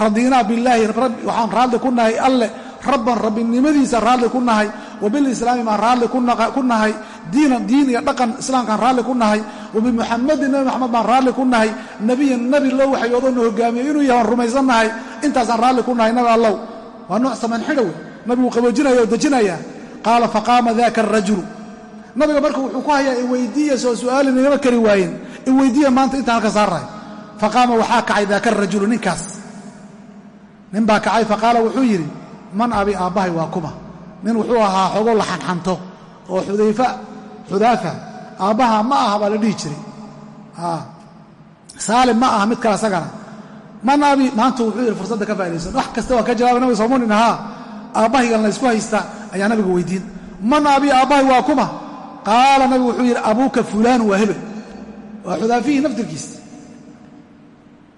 radiinaa billaahi waxaan raalli ku nahay alle rabban rabbinimadiisa raalli ku nahay wa bilislaami baan raalli ku nahay diinan diin iyo dhaqan islaamkaan raalli ku nahay wa nabi maxamed baan raalli ku nahay nebiyan nebi loo waxyoodoona hogaamiyo inuu yahay waan rumaysan nahay intaasaan raalli ku nahay nabi allow waa nooc samaan xidhow nabiguu qaboojinaya oo dejinaya. Qaala faqaama daka arajulu nabiga marka wuxuu ku hayaa iweydiiya soo su'aali nagama kari waayen iweydiiya maanta intaan halka saarrahay faqaama waxaa kacay daaka arajulu ninkaas. Nin baa kacay faqaala wuxuu yidhi man abi aabbahay waa kuma. Nin wuxuu ahaa xogo la xanxanto oo xudayfa xudaafa aabbaha ma aha baa la dhihi jiray. Saalim ma aha mid kale asagana man abi maanta wuxuu yidhi fursadda ka faa'idaysan wax kasta waa ka jawaabay nabiga soomunin ahaa aabbahaygan laysku haysta ayaa nabiga weydiin. Man abi aabbahay waa kuma qaala nabigu wuxuu yidhi abuuka fulaan waa hebel waa xudaafihii naftirkiisa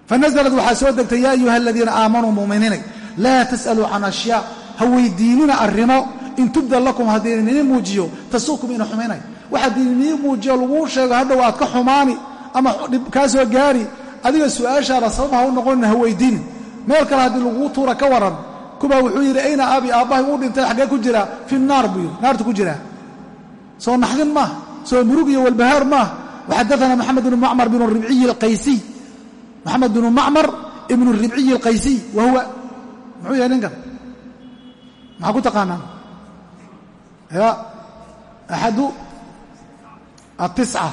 fanazlad waxaa soo degtay yaa ayuha aladiina aamanuu mu'miniinay laa tas'aluu can ashyaa ha weydiinina arrimo in tubda lakum haddii inii muujiyo tasuukum ina xumaynay. Waxa haddii inii muujiyo laguu sheego hadhow aad ka xumaani ama dhib kaa soo gaari adiga su'aashaada sabab ha u noqonina ha weydiinin. Meel kale haddii laguu tuura ka waran kubaa wuxuu yidhi ayna abi aabbahay uu ku jiraa fi naar buu yidhi naarta ku jiraa soo naxdin maah soo murug iyo walbahaar maah waxadaana maxamed bnu macmar bnu ribciyi alqaysiy maxamed bnu macmar ibnu ribciyi alqaysiy wa huwa. Muxuu yahay ninkan? Maxaa ku taqaanaa? Ya axadu atisca.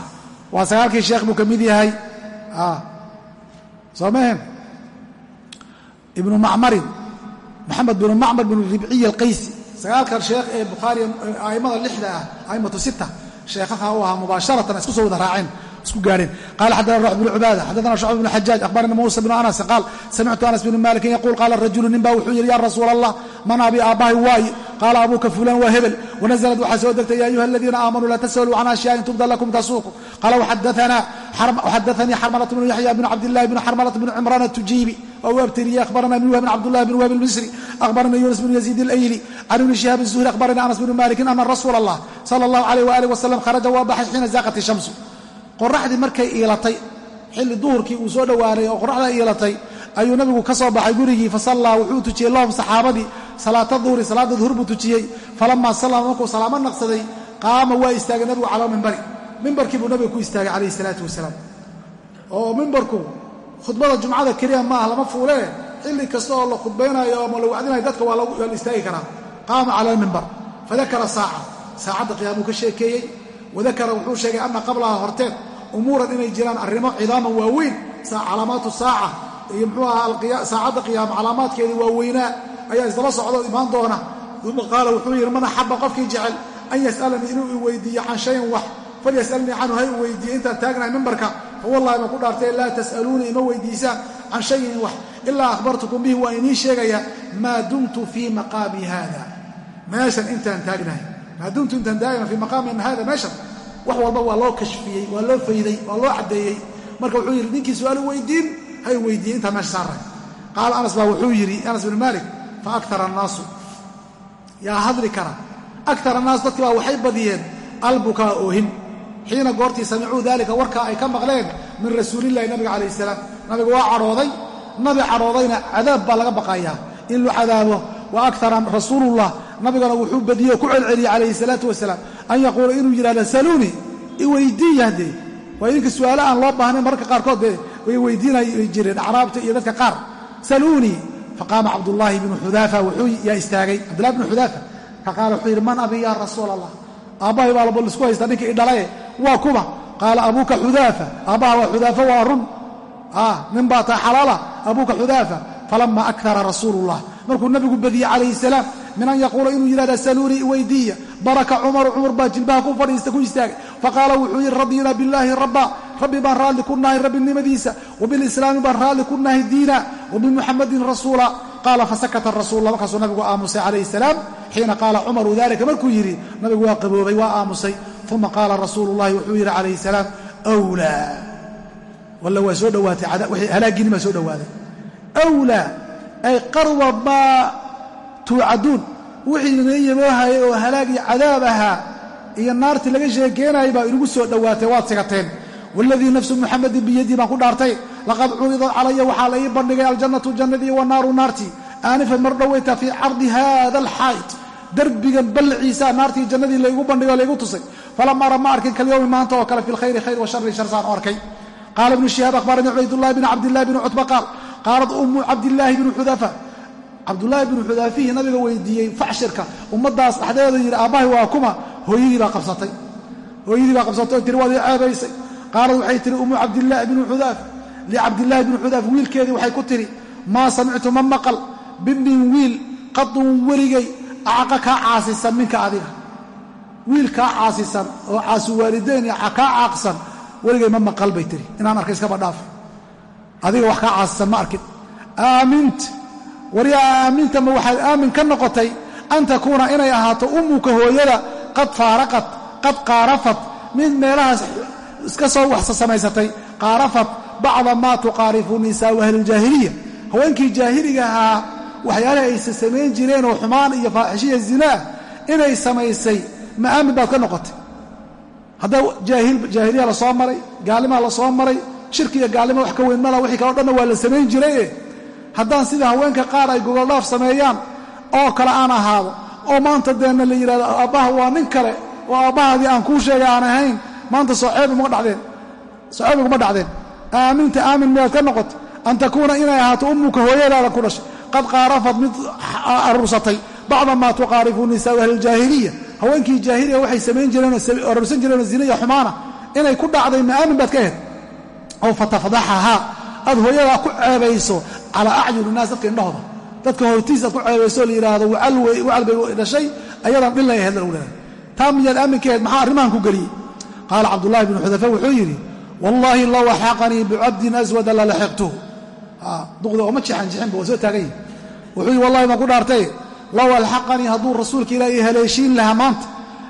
Waa sagaalkii sheekh buu ka mid yahay. Soo mahem ibnu macmarin maxamed bnu macmar bnu ribciyi alqaysi sagaalkan sheekh ee bukhaari a'immada lixda ah a'immatu sita sheekhaha u ahaa mubaasharatan isku soo wada raaceen isku gaadheen. Qaala xadana ruux bnu cubaada xadana shucb bnu xajaaj akhbarani muusa bnu anas qaal samictu anas bnu malikin yaquul qaala rajulu nin baa wuxuu yidhi ya rasuula allah man abi aabbahay waaye qaala abuuka fulan waa hebel. Wanazlad waxaa soo degtay ya ayuha aladiina aamanuu laa tasaluu can ashyaءin tubda lakum tasuuqu. Qaala waxadaanii xarmalat bnu yaxya bnu cabdillahi bnu xarmalat bnu cimraan atujiibi oo u abtiriyey akhbarana ibn wahbin cabdullahi bn wahb almisri akhbarana yunas bnu yaziid alayli can ibni shihaab الzuhri akhbarani anas bnu malikin ana rasuula allah sala اllahu alayh waalih wasalam kharaja waa baxay xiina zaaqat ishamsu qoraxdii markay iilatay xilli duhurkii uu soo dhowaanay oo qoraxda iilatay ayuu nabigu ka soo baxay gurigii fasallaa wuxuu tujiyey lahum saxaabadii salaata duhri salaada duhur buu tujiyey falamaa sallama markuu salaamo naqsaday qaama waa istaagay nabigu calaa mimbari mimbarkii buu nabiga ku istaagay calayhi salaatu wasalaam oo mimbarku khudbada jumcada keliya maaha lama fuulee xilli kasta oo la khudbaynayo ama la wacdinayo dadka waa la istaagi karaa. Qaama cala almimbar fadakara saaca. Saacadda qiyaamuu ka sheekeeyey. Wadakara wuxuu sheegay anna qablaha horteed umuuran inay jiraan arrimo cidaaman waaweyn. Calaamaatu saaca. Iyo muxuu ahaa saacadda qiyaama calaamaadkeedii waaweynaa ayaa isdaba socdo imaan doona. Uma qaala wuxuu yidhi man axaba qofkii jecel an yas'alanii inuu i weydiiyo can shayin wax. Falyasalnii canhu ha i weydiiye intaan taagnahay mimbarka fawallahi ma ku dhaartay laa tas'aluunii ima weydiisaan can shayin wax ilaa akhbartukum bihi waa idiin sheegayaa maa dumtu fii maqaami haada meeshan intaan taagnahay maa dumtu intaan taagnahay fii maqaami haada meeshan wax walba waa loo kashfiyey waa loo fayday waa loo caddeeyey. Marka wuxuu yidhi ninkii su'aal weydiin hay weydiiye intaan meesha saarray qaala anas baa wuxuu yidhi anas bnu maalik fa akara annaasu. Yaa hadli kara akar annaas dadkii baa waxay badiyeen albukaa oohin xiina goortii samicuu daalika warkaa ay ka maqleen min rasuulillahi nabiga calayh salaam. Nabiga waa cadhooday. Nabi cadhoodayna cadaab baa laga baqayaa. In lu cadaabo wa akara rasuulullah. Nabigana wuxuu badiyey oo ku celceliyey calayhi salaatu wasalaam. An yaquula inuu yidhahdo saluunii iweydiiya dee waa idinka su'aalo aan loo baahnayn mararka qaarkood dee way weydiinay jireen acraabta iyo dadka qaar. Saluunii faqaama cabdullaahi bnu xudaafa wuxuu yaa istaagay. Cabdullahi bnu xudaafa. Faqaala wuxuu yidhi man abi yaa rasuula allah aabbahay baa laba lisku haystaa ninka idhalaye waa kuba qaala abuuka xudaafa aabbaha waa xudaafa waa run. Nin baa taa xalaala. Abuuka xudaafa falama akara rasuulullah. Markuu nabigu badiyey calayhi salaam min an yaquula inuu yidhahda saluunii iweydiiya baraka cumaru cumar baa jilbaha ku fadhiista ku istaagay. Faqaala wuxuu yidhi radina billaahi rabba rabbi baan raalli ku nahay rabbinimadiisa wabilislaami baan raalli ku nahay diina wabimuxamadin rasuula. Qaala fasakata rasuulula markaasuu nabigu aamusay calayhi salaam. Xiina qaala cumaru dalika markuu yidhi nabigu waa qaboobay waa aamusay uma qaala rasuulu llahi wuxuu yidhi calayhi salaam wlaa walla waa soo dhowaatay halaaggini baa soo dhowaaday wlaa ay qarwa maa tuucaduun. Wixii inaga yaboohayay oo halaag iyo cadaab ahaa iyo naartii laga sheekeenayay baa inagu soo dhowaatay waad sigateen waladii nafsu muxamadin biyadii baan ku dhaartay laqad curidad calaya waxaa la ii bandhigay aljannatu jannadii wanaaru naartii. Aanifan mar dhoweyta fii cardi hada alxaa'id derbigan ballaciisa naartii jannadii laygu bandhigay oo laygu tusay falam ara ma arkin kalyowmi maanta oo kale fi khayr wa shari sharsaan u arkay qaala ibnu shihaab akhbaranii cubaydullahi bn cabdillahi bni cutba qaal qaalat ummu cabdillaahi bni xudaafa cabdullaahi binu xudaafihii nabiga weydiiyey facshirka ummaddaas dhexdeeda yidhi aabbahay waa kuma hooyadii baa qabsatay hooyadii baa qabsatay oo tiri waad ceebaysay qaalad waxay tihi ummu cabdillaahi bnu xudaaf licabdillaahi bni xudaaf wiilkeedii waxay ku tidhi maa samictu ma maqal bibnin wiil qadun weligay acaqa kaa caasisan minka adiga wiil kaa caasisan oo caasi waalideyn iyo kaa caaqsan weligay ma maqal bay tihi inaan arkay iskaba dhaaf. Adiga wax kaa caasisan ma arkin aamint. Waryaa aaminta ma waxaad aamin ka noqotay an takuuna inay ahaato ummuka hooyada qad faaraqad qad qaarafad mid meelahaas iska soo waxsa samaysatay qaarafad bacda maa tuqaarifu nisaau ahliiljaahiliya haweenkii jaahiliga ahaa waxyaalaha aysa samayn jireen oo xumaan iyo faaxishiya zinaa inay samaysay ma aamin baad ka noqotay hadda jaahiliya la soo maray gaalimaa la soo maray shirki iyo gaalnima wax ka weyn mala wixii kaleo dhanna waa la samayn jiraye haddaan sida haweenka qaar ay gogoldhaaf sameeyaan oo kale aan ahaado oo maanta deenna la yidhahdo aabbaha waa nin kale oo aabbahaadii aan kuu sheegay aan ahayn maanta sooceeb iguma dhacdeen sooceeb iguma dhacdeen aaminta aamin miyaad ka noqotay an takuuna inay ahaato ummuka hooyadaada ku dhashay qad qaarafad mid aruursatay bacda maa tuqaarifu nisaau ahliiljaahiliya haweenkii jaahiliya waxay samayn jireen aruursan jireenoo zina iyo xumaana inay ku dhacday ma aamin baad ka ahayd. Oo fatafdaxahaa aad hooyadaa ku ceebayso calaa acyuni naas dadka indhahooda. Dadka hortiis aad ku ceebayso la yidhaahdo wacal bay dhashay ayadan dhilnay ahayd lagu taa miyaad aamin ka ahayd maxaa arrimahan ku geliyey qaala cabdullahi bnu xudayfa wuxuu yidhi wallaahi low axaqanii bicabdin aswada lalaxiqtuhu duqda ooma jixan jixinba waa soo taagan yihi wuxuu yihi wallahi baan ku dhaartay low alxaqanii hadduu rasuulka ilaah i haleeshiin lahaa maanta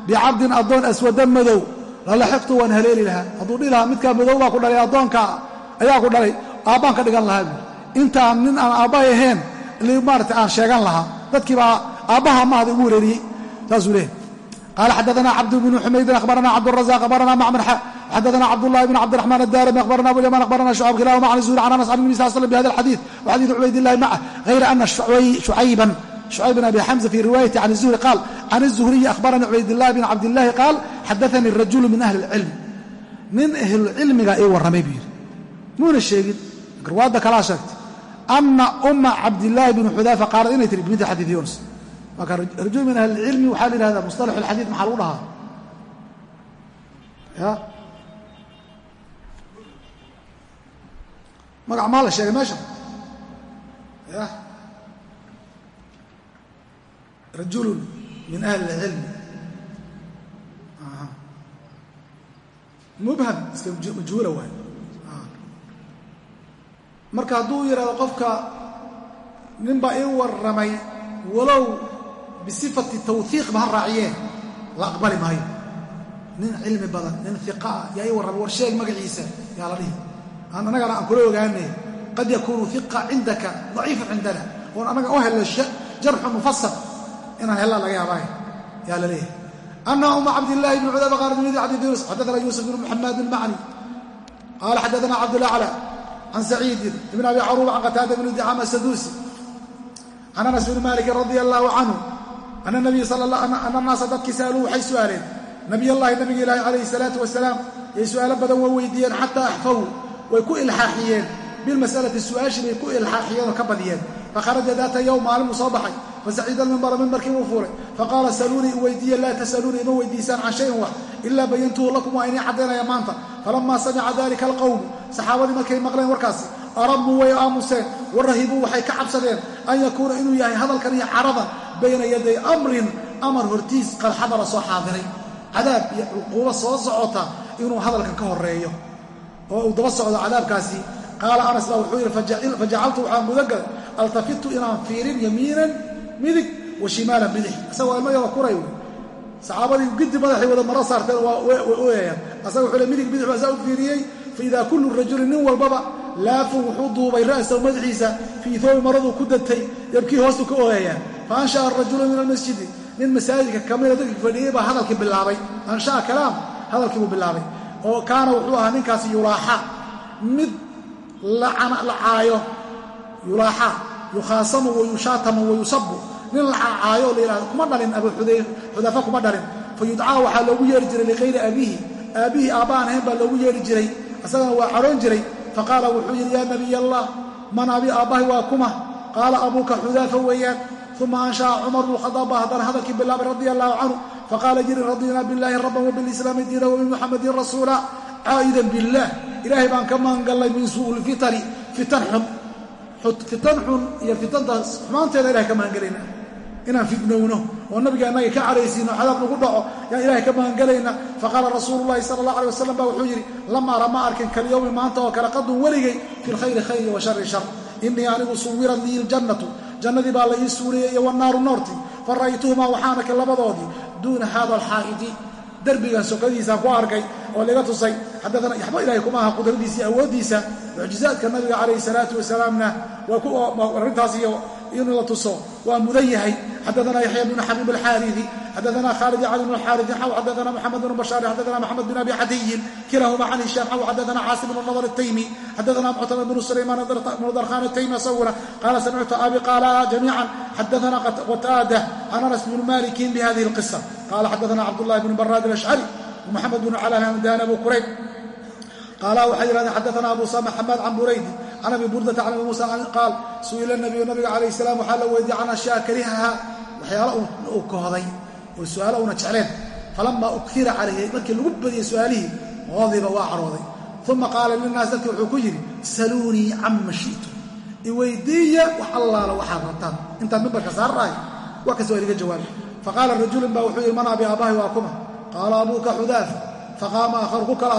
bicabdin addoon aswada madow lalaxiqtu waan haleeli lahaa. Hadduu dhihi lahaa midkaa madow baa ku dhalay addoonka ayaa ku dhalay aabbaan ka dhigan lahaa intaan nin aan aabbahay ahayn maarata aan sheegan lahaa. Dadkii aabbaha mahada ugu wareeriyey. Saasuu leehay qaala xadaana cabd bnu xumaydin akhbarana cabdurazaq akhbarana macmar xadaana cabdullahi bn cabdiraxmaan addarami akhbarana abulyaman akhbarana shucab kilahuma can zuhri can anas can nabi sal slam bihada alxadiid wa xadiidu cubaydillahi maca hayra ana shucayban شhucayb بn abi xamزة fي riwaayaةi can الzuhri qaal can الzuhriyi akhbaranii cubaydالlahi bn cabdالlahi qaal xadaثanii rajulu min ahli اlcilm nin ahlulcilmiga ii warramay buu yidhi muuna sheegin garwaadda kalaa sheegtay ana uma cabdالlahi bn xudaafa qaalad inay tiri bimidli xadiiث yunis marka rajul min ahli اlcilmi waxaa la yihahdaa musطalax اlxadiid maxaa lagu dhahaa ya magac maa la sheegay meesha ya rajulu min ahli اlcilmi mubham iska majhuula waay marka hadduu yidhahdo qofka nin baa ii warramay walow bisifati tawhiiq ba ha raaciyeen la aqbali maayo nin cilmi badan nin hiqaa yaa ii warramay war sheeg magaciisa yaa la dhihi annagana aan kula ogaanay qad yakuunu hiqa cindaka daciifan cindana oon annaga u inaan hellaa laga yaabaayo yaa la leeyahay. Ana uma cabdillaahi bn cudaba qaala bn yusuf xaddaana yuusuf bn muxamed almacni qaala xaddaana cabdulacla can saciidin ibn abi caruuba can qataada bn dicama saduusi can anas bni malikin radia allahu canhu ana naasa dadkii sa'aluu waxay su'aaleen nabiy allahi nabiga ilaahi calayhi salaatu wasalaam yay su'aalo badan way weydiiyeen xataa axfaw way ku ilxaaxiyeen. Bilmas'alati su'aashii bay ku ilxaaxiyeen oo ka badiyeen. Fakharaja daata yowm maalin uu soo baxay fasaciida almimbara mimbarkii uu fuulay faqaala saluunii i weydiiye laa tasaluunii ima weydiisaan can shayin wax. Ilaa bayantuhu lakum waa inii caddaynaya maanta. Falamaa samica dalika alqowmu saxaabadii markay maqleen warkaasi arabuu way aamuseen. Warahibuu waxay ka cabsadeen an yakuuna inuu yahay hadalkan iyo caradan bayna yaday amrin amar hortiis qad xadara soo xaadiray. Cadaab iyo cuquubo soo socota inuu hadalkan ka horeeyo oo uu daba socdo cadaabkaasi qaala anas baa wuxuu yidhi fajacaltu waxaan inaan fiirin yamiinan midig wa shimaalan bidix isagoo ilmo yaro saxaabadii gidi madaxay wada maro saarteen waa oyayaan asaga wuxuu le midig bidix baa saa u fiiriyey faidaa kullu rajulin nin walbaba laafun wuxuu duubay ra'sahu madaxiisa fii thoobi maraduu ku datay yabkii hoostu ka ooyayaan fa ansha'a rajulu min almasjidi nin masaajidka kamida dadkii fadhiyey baa hadalkii bilaabay. Ansha'a kalaam hadalkii buu bilaabay. Oo kaana wuxuu ahaa ninkaasi yulaaxa mid la caayo yulaaxa yukhaasamu wa yushaatamu wa yusabu nin la caayo o la yidhahdo kuma dhalin abu xudaafa kuma dhalin. Fa waxaa loogu yeeri jiray likayri abiihi aabbihii aabbaan ahayn baa loogu yeeri jiray. Isagana waa caroon jiray. Faqaala wuxuu yidhi yaa nabiy allah man abi aabbahay waa kuma? Qaala abuuka xudaafa weeyaan uma ansha'a cumar bnu khadaab baa hadalkii bilaabay radia allahu canhu faqaala jiri radinaa biاllahi rabban wbilislaami diina wabimuxamadin rasuula caa'idan biاllah ilaahay baan ka maangallay min suui lfitani fitan xun fitan xun iyo fitantaas xumaanteeda ilahay ka maangelayna inaan fidnowno oo nabiga innaga ka caraysiino cadaab nagu dhaco yaan ilahay ka maangelayna faqaala rasuulu llahi sala allah alay wasalam ba wuxuu yidhi lam ara ma arkin kalyowmi maanta oo kale qadun weligay fi lkhayri khayri wa shari shar inii anigu suwirat lii ljannatu. Jannadii baa la ii suuriyey iyo wanaaru noorti. Fa ra'aytuhumaa waxaan arkay labadoodii duuna hada alxaa'idi derbigan sokadiisaan ku arkay oo laga tusay xaddaana yaxba ilahay kuma aha qudradiisa awooddiisa mucjizaadka nabiga calayhi salaatu wasalaamna waa arrintaas iyo inuu la tuso waa mudan yahay xaddaana yaxya bnu xabiib alxaaridi xaddaana khaalid cali bn xaaridin xaw xaddaana maxamed bnu bashaari xaddaana maxamed bin abi cadiyin kilahuma can hishaam xaw xaddaana caasim bnu nadr الtaymi xaddaana muctamad bnu sulaymaan bnu darkhan الtaymi asawra qaala samictu abi qaala jamiican xaddaana qataada can anas bnu malikin bihadihi اlqisa qala xaddaana cabdullahi bnu baraad alashcari ومحمد بن cلا همdان أbو كرayb qاala waxay yihahdeen xadثna أbو سامة xmاad can buraydi can abi burdata can abi muusa qaal su'ila nabiyu nabiga calayh salaam waxaa la weydiiyey can ashyaa karihaha waxyaala uu kohday oo su'aalo una jecleen falamaa ukira calayhi markii lagu badiyey su'aalihii qadiba waa carooday uma qaala linaas dadkii wuxuu ku yidhi saluunii cama shi'tum iweydiiya wax allaala waxaad rabtaan intaan mimbarka saarrahay wax kasta waa inaga jawaabi faqaala rajulun baa wuxuu yidhi man ku kala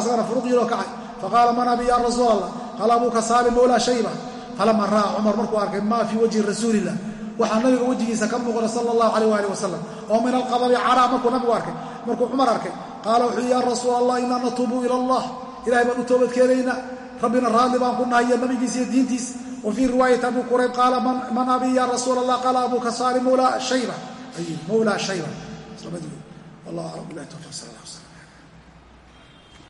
faqaala man abi ya rasuul allah qaala abuuka saalim mawlaa shayba falama ra'a cumar markuu arkay maa fii wajhi rasuulilah waxaa nabiga wejigiisa ka muuqda sala allahu alayh waali wasalam oo min alqadabi caraa markuu nabigu arkay markuu cumar arkay qaala wuxuu ya rasuul allah inaa natuubu ila allah ilahay baan u toobadkeenaynaa rabbina raadli baan ku nahay iyo nabigiisa iyo diintiis wa fii riwaayati abi qurayb qaala man abi ya rasuul allah qaala abuuka saalim mawlaa shayba mawlaa shayba